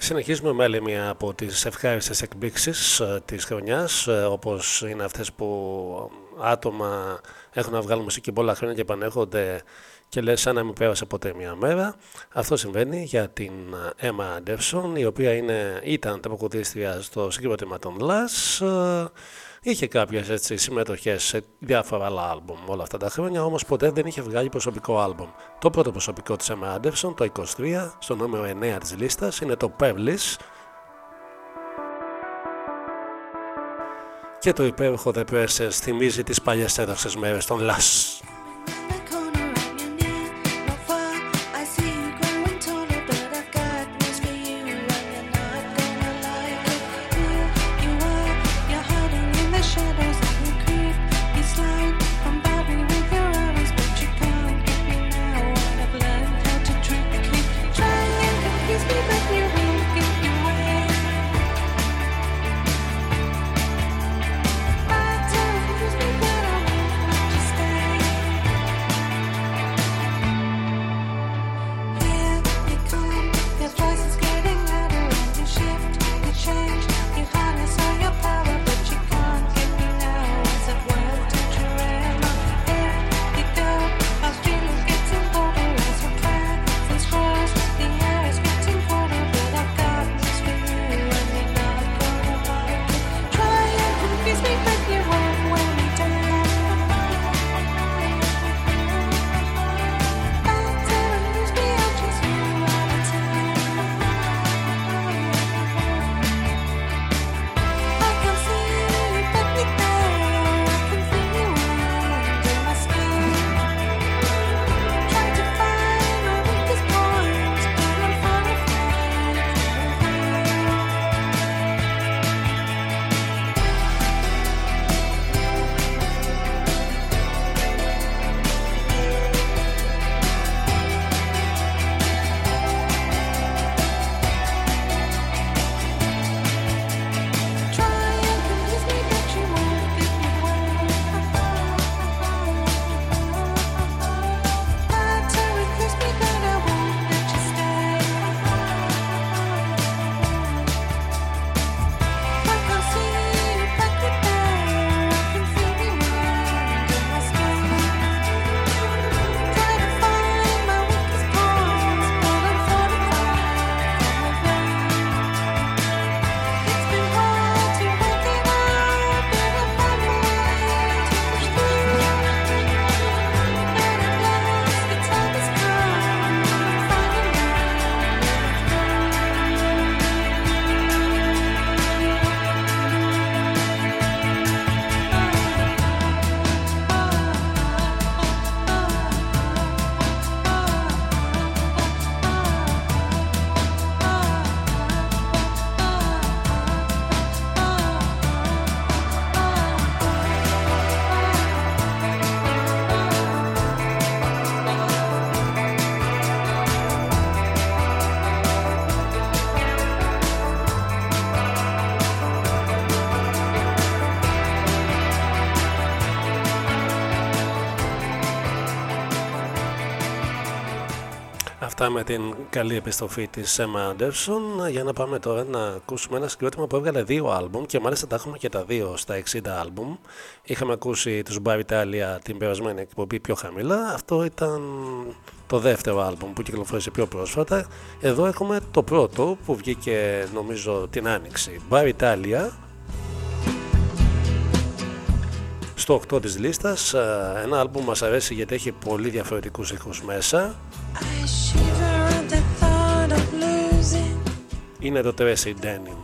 Συνεχίζουμε με άλλη μια από τις ευχάριστες εκπλήξεις ε, της χρονιάς ε, όπως είναι αυτές που άτομα έχουν να βγάλουν μουσική πολλά χρόνια και επανέρχονται και λες σαν να μην πέρασε ποτέ μια μέρα. Αυτό συμβαίνει για την Emma Anderson η οποία είναι, ήταν τραγουδίστρια στο συγκρότημα των Last Είχε κάποιες συμμετοχές σε διάφορα άλλα άλμπουμ όλα αυτά τα χρόνια, όμως ποτέ δεν είχε βγάλει προσωπικό άλμπουμ. Το πρώτο προσωπικό της Emma Anderson, το 23, στο νούμερο 9 της λίστας, είναι το Pebbles. Και το υπέροχο The Pressers θυμίζει τις παλιές έδωσες μέρες των Last. με την καλή επιστροφή της Emma Anderson για να πάμε τώρα να ακούσουμε ένα συγκρότημα που έβγαλε δύο άλμπουμ και μάλιστα τα έχουμε και τα δύο στα 60 άλμπουμ. Είχαμε ακούσει τους Bar Italia την περασμένη εκπομπή πιο χαμηλά. Αυτό ήταν το δεύτερο άλμπουμ που κυκλοφόρησε πιο πρόσφατα. Εδώ έχουμε το πρώτο που βγήκε νομίζω την Άνοιξη. Bar Italia στο 8 της λίστας ένα άλμπουμ μας αρέσει γιατί έχει πολύ διαφορετικούς ήχους μέσα είναι το Tracy Denim.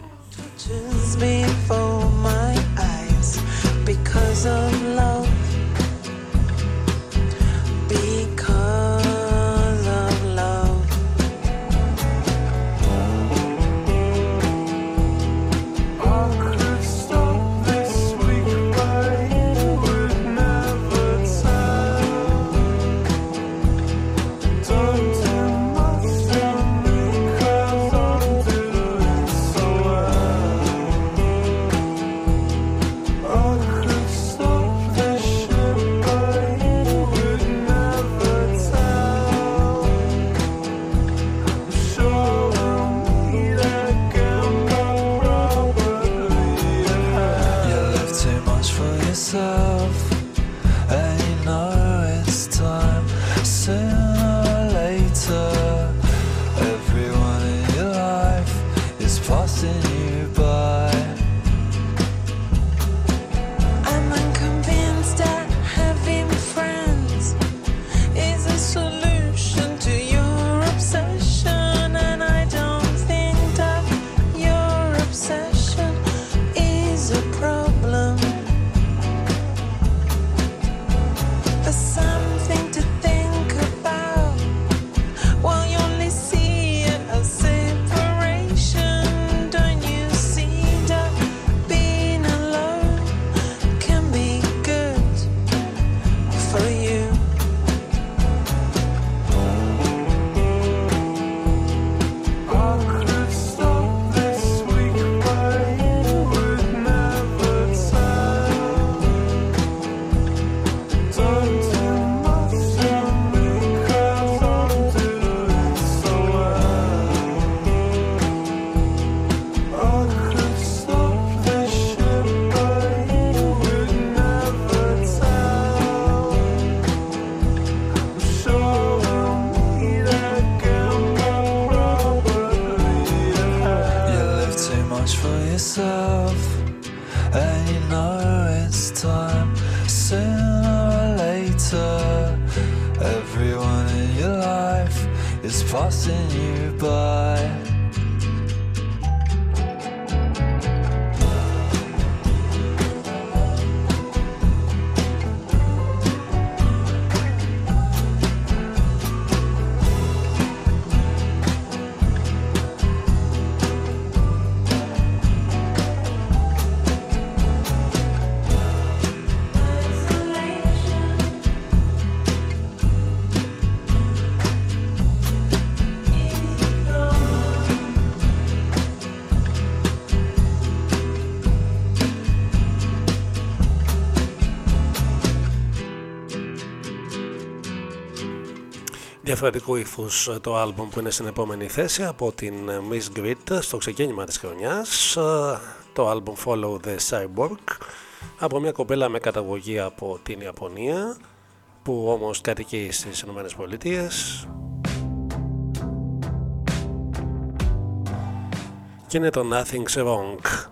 Διαφορετικού ύφους ε, το άλμπουμ που είναι στην επόμενη θέση από την ε, Miss Grit στο ξεκίνημα της χρονιάς ε, το άλμπουμ Follow the Cyborg από μια κοπέλα με καταγωγή από την Ιαπωνία που όμως κατοικεί στις Ηνωμένες Πολιτείες. Και είναι το Nothing's Wrong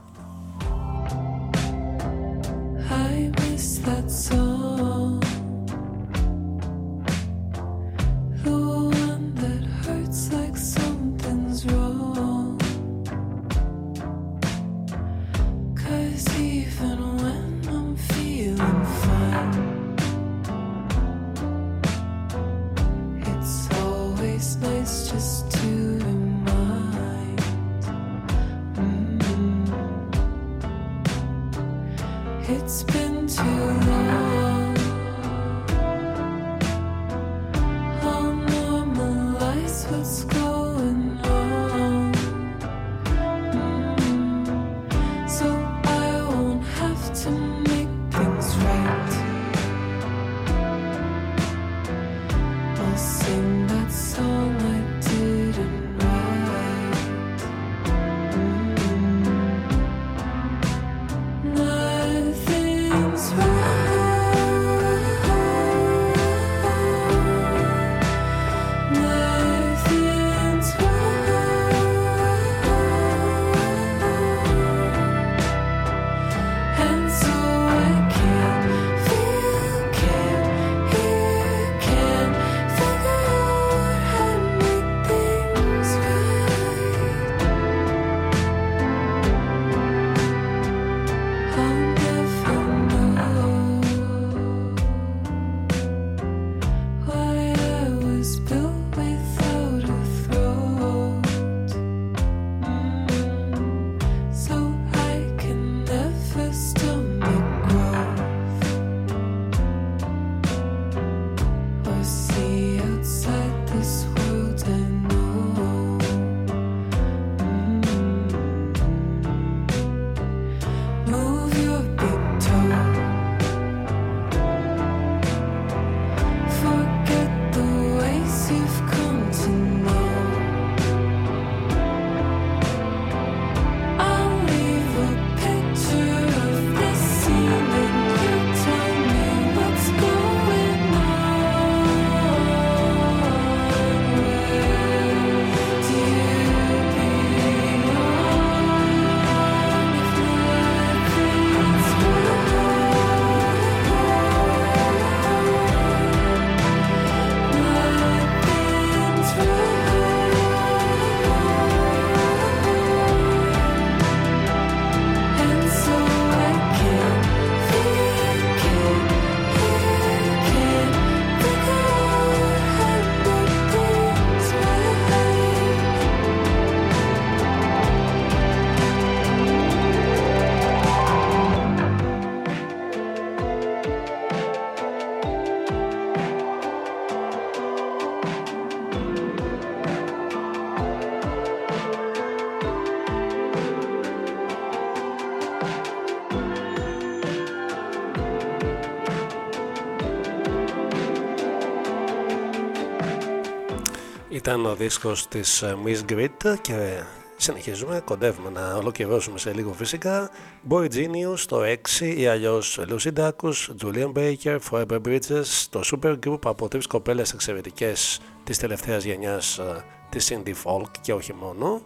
ήταν ο δίσκος της ε, Miss Grit και συνεχίζουμε, κοντεύουμε να ολοκληρώσουμε σε λίγο φυσικά. Boy Genius το 6 ή αλλιώς Lucy Dacus, Julian Baker, Forever Bridges το Super Group από τρεις κοπέλες εξαιρετικές της τελευταίας γενιάς ε, της Indie Folk και όχι μόνο.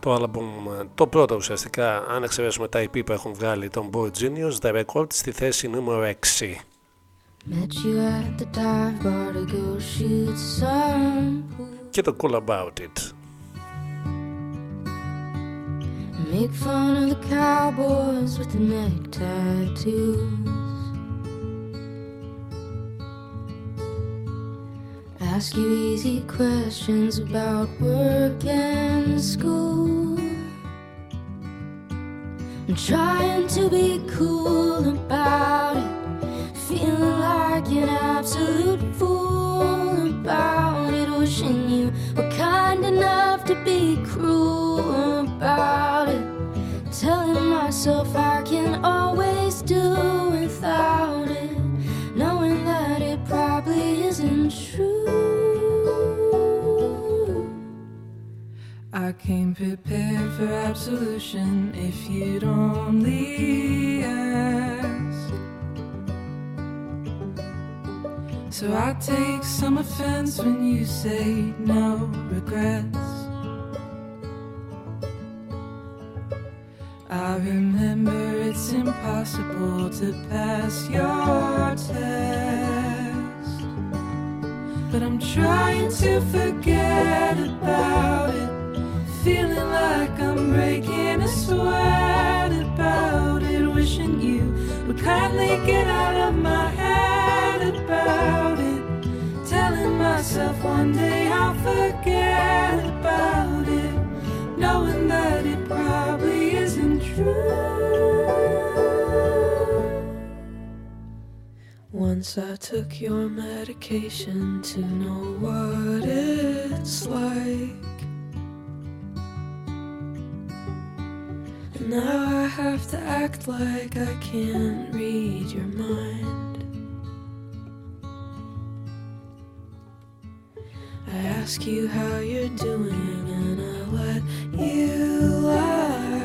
Το album, ε, το πρώτο ουσιαστικά αν εξαιρέσουμε τα EP που έχουν βγάλει τον Boy Genius The Record στη θέση νούμερο 6 Και το Cool About It. Make fun of the cowboys with the neck tattoos. Ask you easy questions about work and school. I'm trying to be cool about it. Feeling like an absolute fool about it. Wishing you were kind enough to be cruel about it. Telling myself I can always do without it. Knowing that it probably isn't true. I came prepared for absolution if you'd only ask. So I take some offense when you say no regrets. I remember it's impossible to pass your test. But I'm trying to forget about it. Feeling like I'm breaking a sweat about it. Would kindly get out of my head about it. Telling myself one day I'll forget about it. Knowing that it probably isn't true. Once I took your medication to know what it's like. Now I have to act like I can't read your mind. I ask you how you're doing and I let you lie.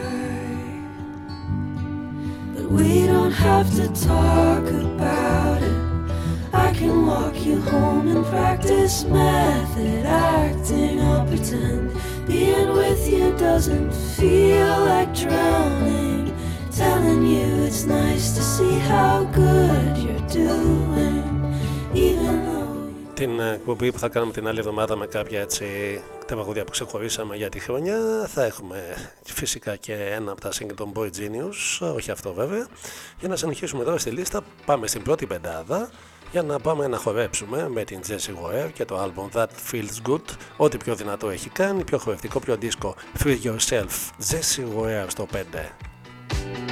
But we don't have to talk about it. I can walk you home and practice method acting. I'll pretend being with you doesn't feel like drowning. Telling you it's nice to see how good you're doing, even though. Την εκπομπή που θα κάνουμε την άλλη εβδομάδα με κάποια έτσι τραγούδια που ξεχωρίσαμε για τη χρονιά θα έχουμε φυσικά και ένα από τα single των Boy Genius, όχι αυτό βέβαια. Για να συνεχίσουμε τώρα στη λίστα πάμε στην πρώτη πεντάδα για να πάμε να χορέψουμε με την Jessie Ware και το album That Feels Good. Ό,τι πιο δυνατό έχει κάνει, πιο χορευτικό, πιο δίσκο Free Yourself, Jessie Ware στο 5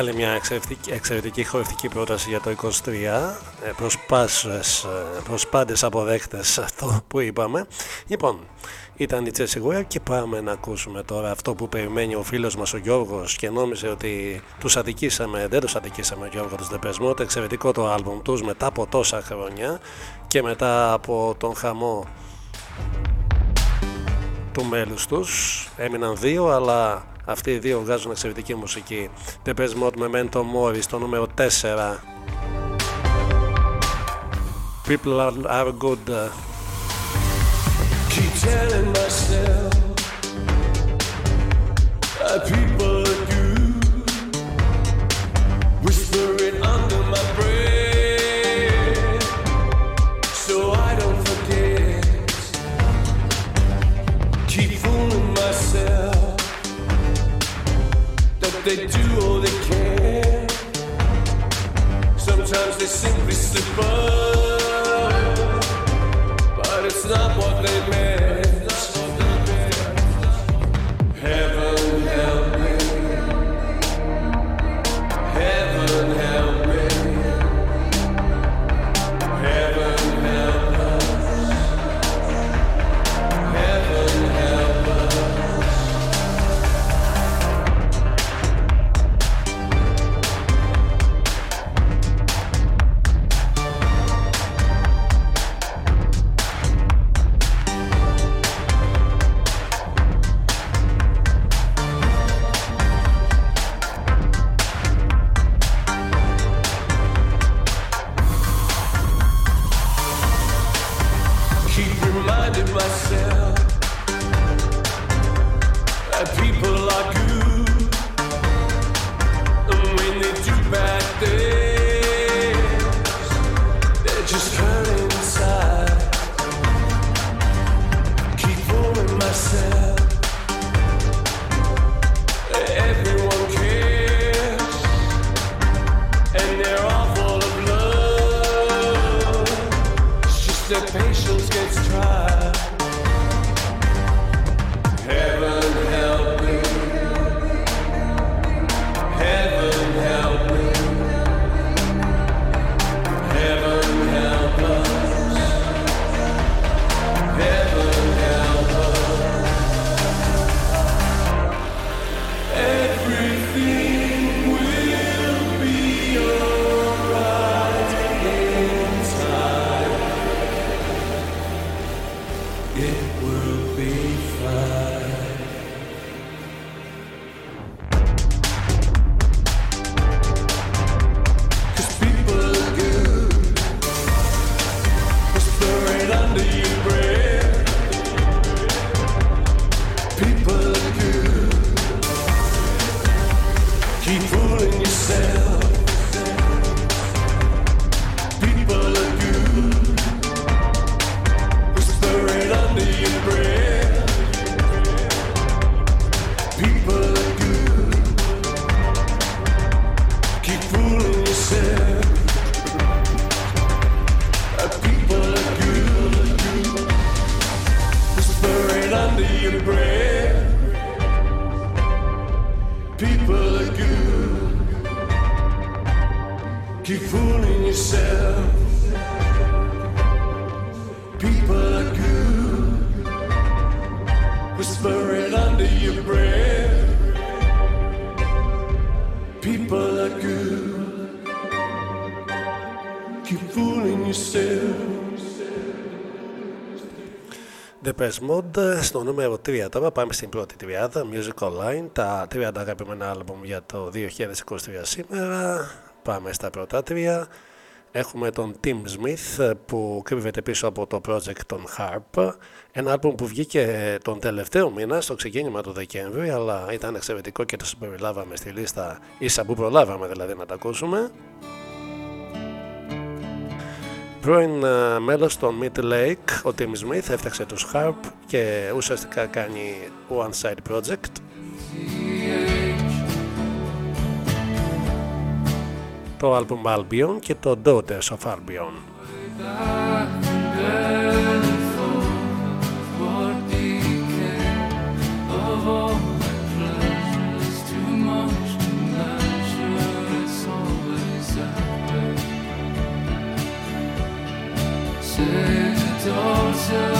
Άλλη μια εξαιρετική, εξαιρετική χορευτική πρόταση για το 23 ε, προς, πάσες, ε, προς πάντες αποδέκτες αυτό που είπαμε. Λοιπόν, ήταν η Jessie και πάμε να ακούσουμε τώρα αυτό που περιμένει ο φίλος μας ο Γιώργος και νόμιζε ότι τους αδικήσαμε, δεν τους αδικήσαμε ο Γιώργο τους Δεπεσμό το εξαιρετικό το άλμπουμ τους μετά από τόσα χρόνια και μετά από τον χαμό του μέλους τους. Έμειναν δύο αλλά αυτοί οι δύο βγάζουν εξαιρετική μουσική The Best Mode Memento Mori στο νούμερο 4 People are good Keep telling myself that that they do all they can. Sometimes they simply slip up, but it's not what The Best Mode στο νούμερο 3 τώρα πάμε στην πρώτη τριάδα Music Online. Τα 30 αγαπημένα άλμπουμ για το 2023 σήμερα. Πάμε στα πρώτα τρία. Έχουμε τον Tim Smith που κρύβεται πίσω από το project των Harp. Ένα άλμπουμ που βγήκε τον τελευταίο μήνα στο ξεκίνημα του Δεκέμβρη αλλά ήταν εξαιρετικό και το συμπεριλάβαμε στη λίστα. Ίσα που προλάβαμε δηλαδή να τα ακούσουμε Πρώην ε, μέλος των Mid Lake, ο Tim Smith έφτιαξε τους Harp και ουσιαστικά κάνει One Side Project. Το album Albion και το Daughters of Albion. so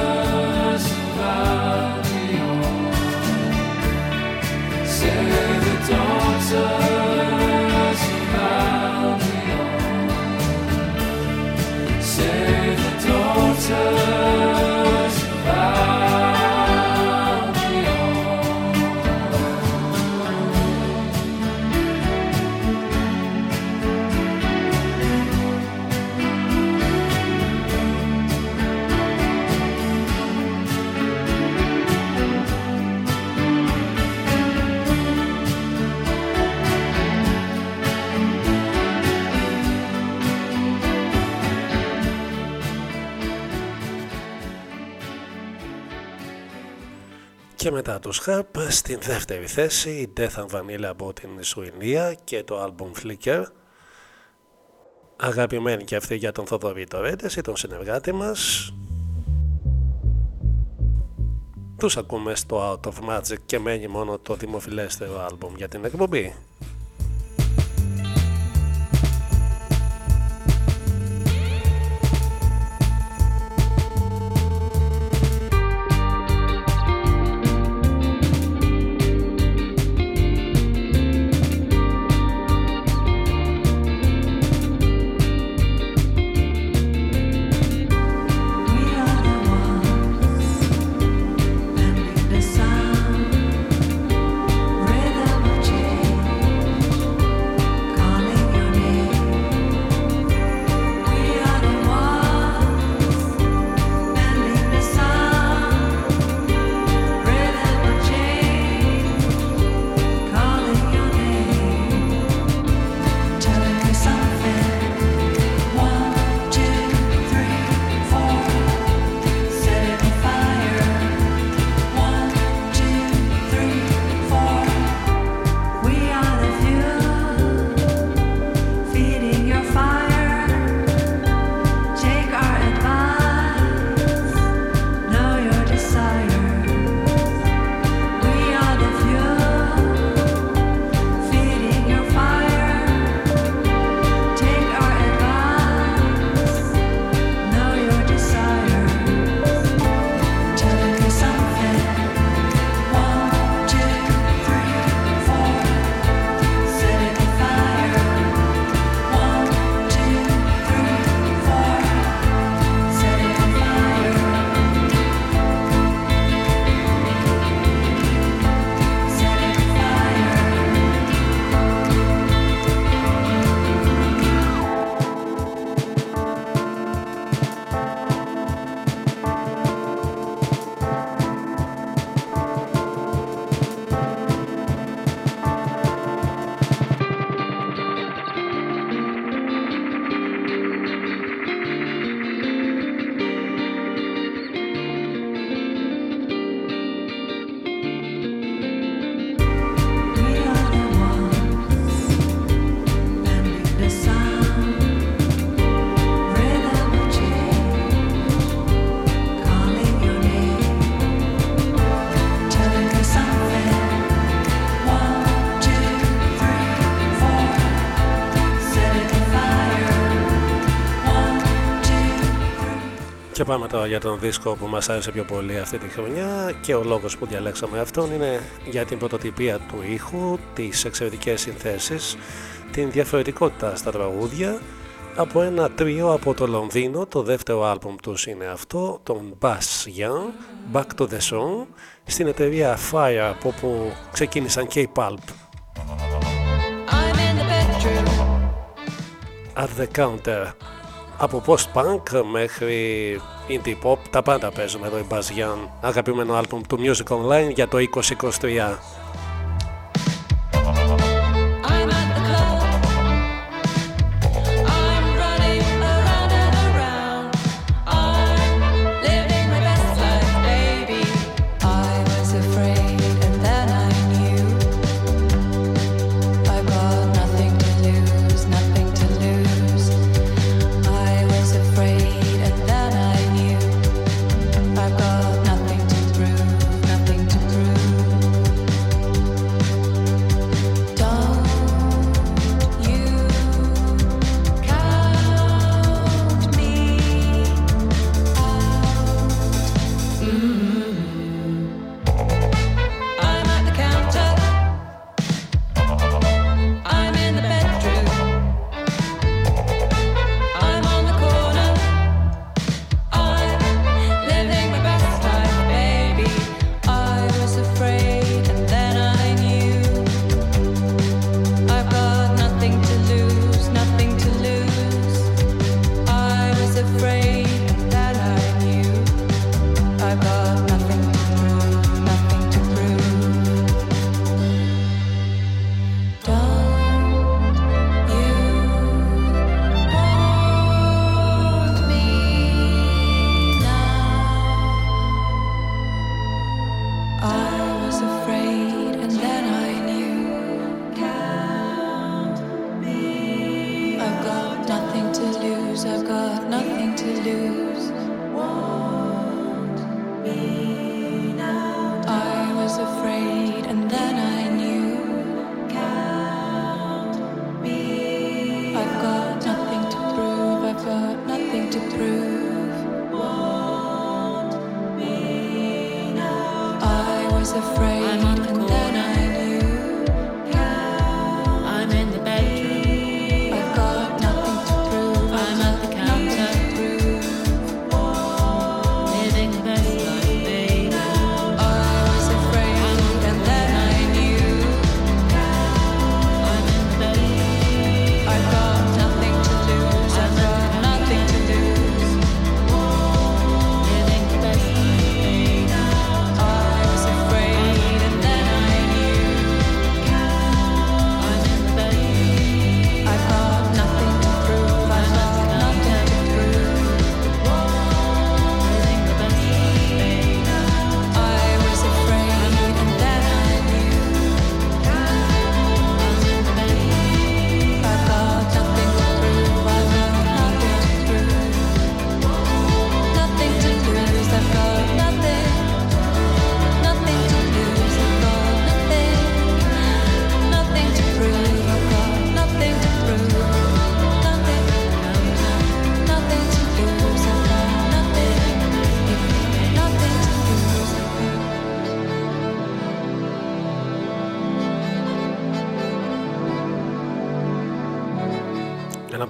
Και μετά τους Harp στην δεύτερη θέση η Death and Vanilla από την Σουηδία και το album Flicker. Αγαπημένη και αυτή για τον Θοδωρή Τωρέντες τον συνεργάτη μας. Τους ακούμε στο Out of Magic και μένει μόνο το δημοφιλέστερο album για την εκπομπή πάμε τώρα για τον δίσκο που μας άρεσε πιο πολύ αυτή τη χρονιά και ο λόγος που διαλέξαμε αυτόν είναι για την πρωτοτυπία του ήχου, τις εξαιρετικές συνθέσεις, την διαφορετικότητα στα τραγούδια από ένα τρίο από το Λονδίνο, το δεύτερο άλμπουμ τους είναι αυτό, τον Bass Young, Back to the Song, στην εταιρεία Fire από όπου ξεκίνησαν και οι Pulp. I'm in at the counter. Από post-punk μέχρι indie pop, τα πάντα παίζουμε εδώ η Buzz Young, αγαπημένο άλμπουμ του Music Online για το 2023.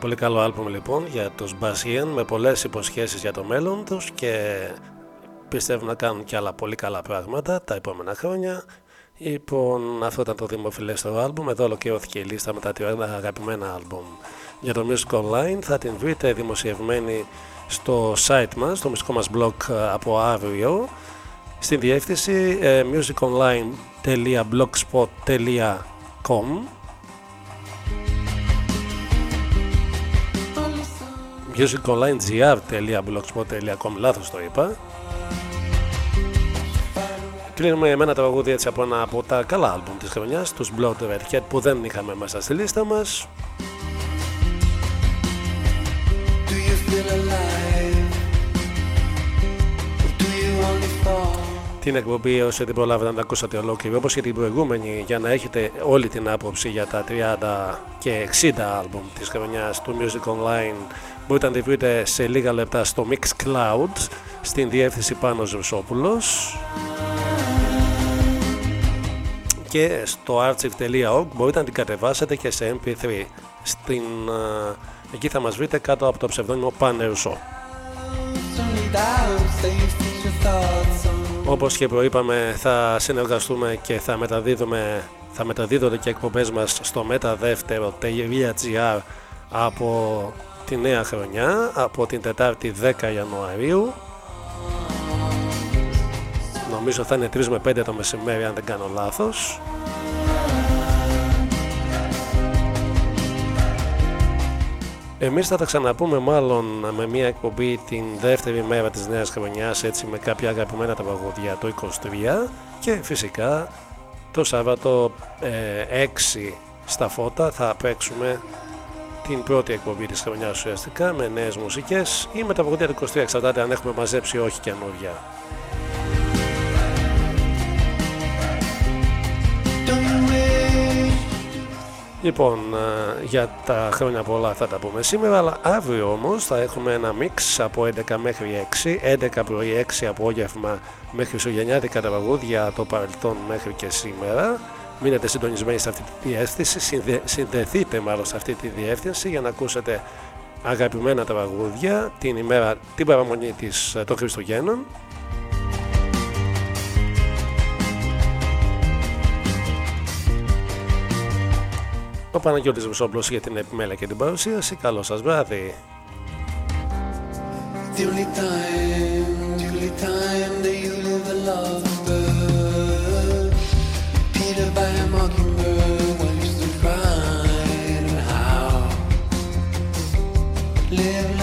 Πολύ καλό άλμπουμ λοιπόν για τους Μπασίεν με πολλές υποσχέσεις για το μέλλον τους και πιστεύουν να κάνουν και άλλα πολύ καλά πράγματα τα επόμενα χρόνια. Λοιπόν, αυτό ήταν το δημοφιλέστερο άλμπουμ. Εδώ ολοκληρώθηκε η λίστα με τα 30 αγαπημένα άλμπουμ για το Music Online. Θα την βρείτε δημοσιευμένη στο site μας, στο μουσικό μας blog ε, από αύριο στην διεύθυνση ε, musiconline.blogspot.com musiconlinegr.blogspot.com Λάθος το είπα Κλείνουμε με ένα τραγούδι έτσι από ένα από τα καλά άλμπουμ της χρονιάς τους Blood Red Head που δεν είχαμε μέσα στη λίστα μας Do you feel alive? Or do you only fall? την εκπομπή όσοι την προλάβετε να τα ακούσατε ολόκληρη όπως και την προηγούμενη για να έχετε όλη την άποψη για τα 30 και 60 άλμπουμ της χρονιάς του Music Online μπορείτε να τη βρείτε σε λίγα λεπτά στο Mixcloud στην διεύθυνση πάνω Ζευσόπουλος και στο archive.org μπορείτε να την κατεβάσετε και σε mp3 στην, ε, εκεί θα μας βρείτε κάτω από το ψευδόνιμο Πανερουσό Only doubts that you fix your thoughts on. Όπως και προείπαμε θα συνεργαστούμε και θα μεταδίδουμε θα μεταδίδονται και εκπομπές μας στο μεταδεύτερο.gr από τη νέα χρονιά, από την Τετάρτη 10 Ιανουαρίου. Νομίζω θα είναι 3 με 5 το μεσημέρι αν δεν κάνω λάθος. Εμείς θα τα ξαναπούμε μάλλον με μια εκπομπή την δεύτερη μέρα της νέας χρονιάς έτσι με κάποια αγαπημένα τα παγωδιά το 23 και φυσικά το Σάββατο ε, 6 στα φώτα θα παίξουμε την πρώτη εκπομπή της χρονιάς ουσιαστικά με νέες μουσικές ή με τα παγωδιά του 23 εξαρτάται αν έχουμε μαζέψει όχι καινούργια. Λοιπόν, ε, για τα χρόνια πολλά θα τα πούμε σήμερα, αλλά αύριο όμως θα έχουμε ένα μίξ από 11 μέχρι 6, 11 πρωί 6 απόγευμα μέχρι Χριστουγεννιάτικα τα παγούδια το παρελθόν μέχρι και σήμερα. Μείνετε συντονισμένοι σε αυτή τη διεύθυνση, συνδε, συνδεθείτε μάλλον σε αυτή τη διεύθυνση για να ακούσετε αγαπημένα τα παγούδια την ημέρα, την παραμονή της ε, των Χριστουγέννων Ο Παναγιώτης Βουσόμπλος για την επιμέλεια και την παρουσίαση. Καλό σας βράδυ. The only time, the only time that you live a lovebird, live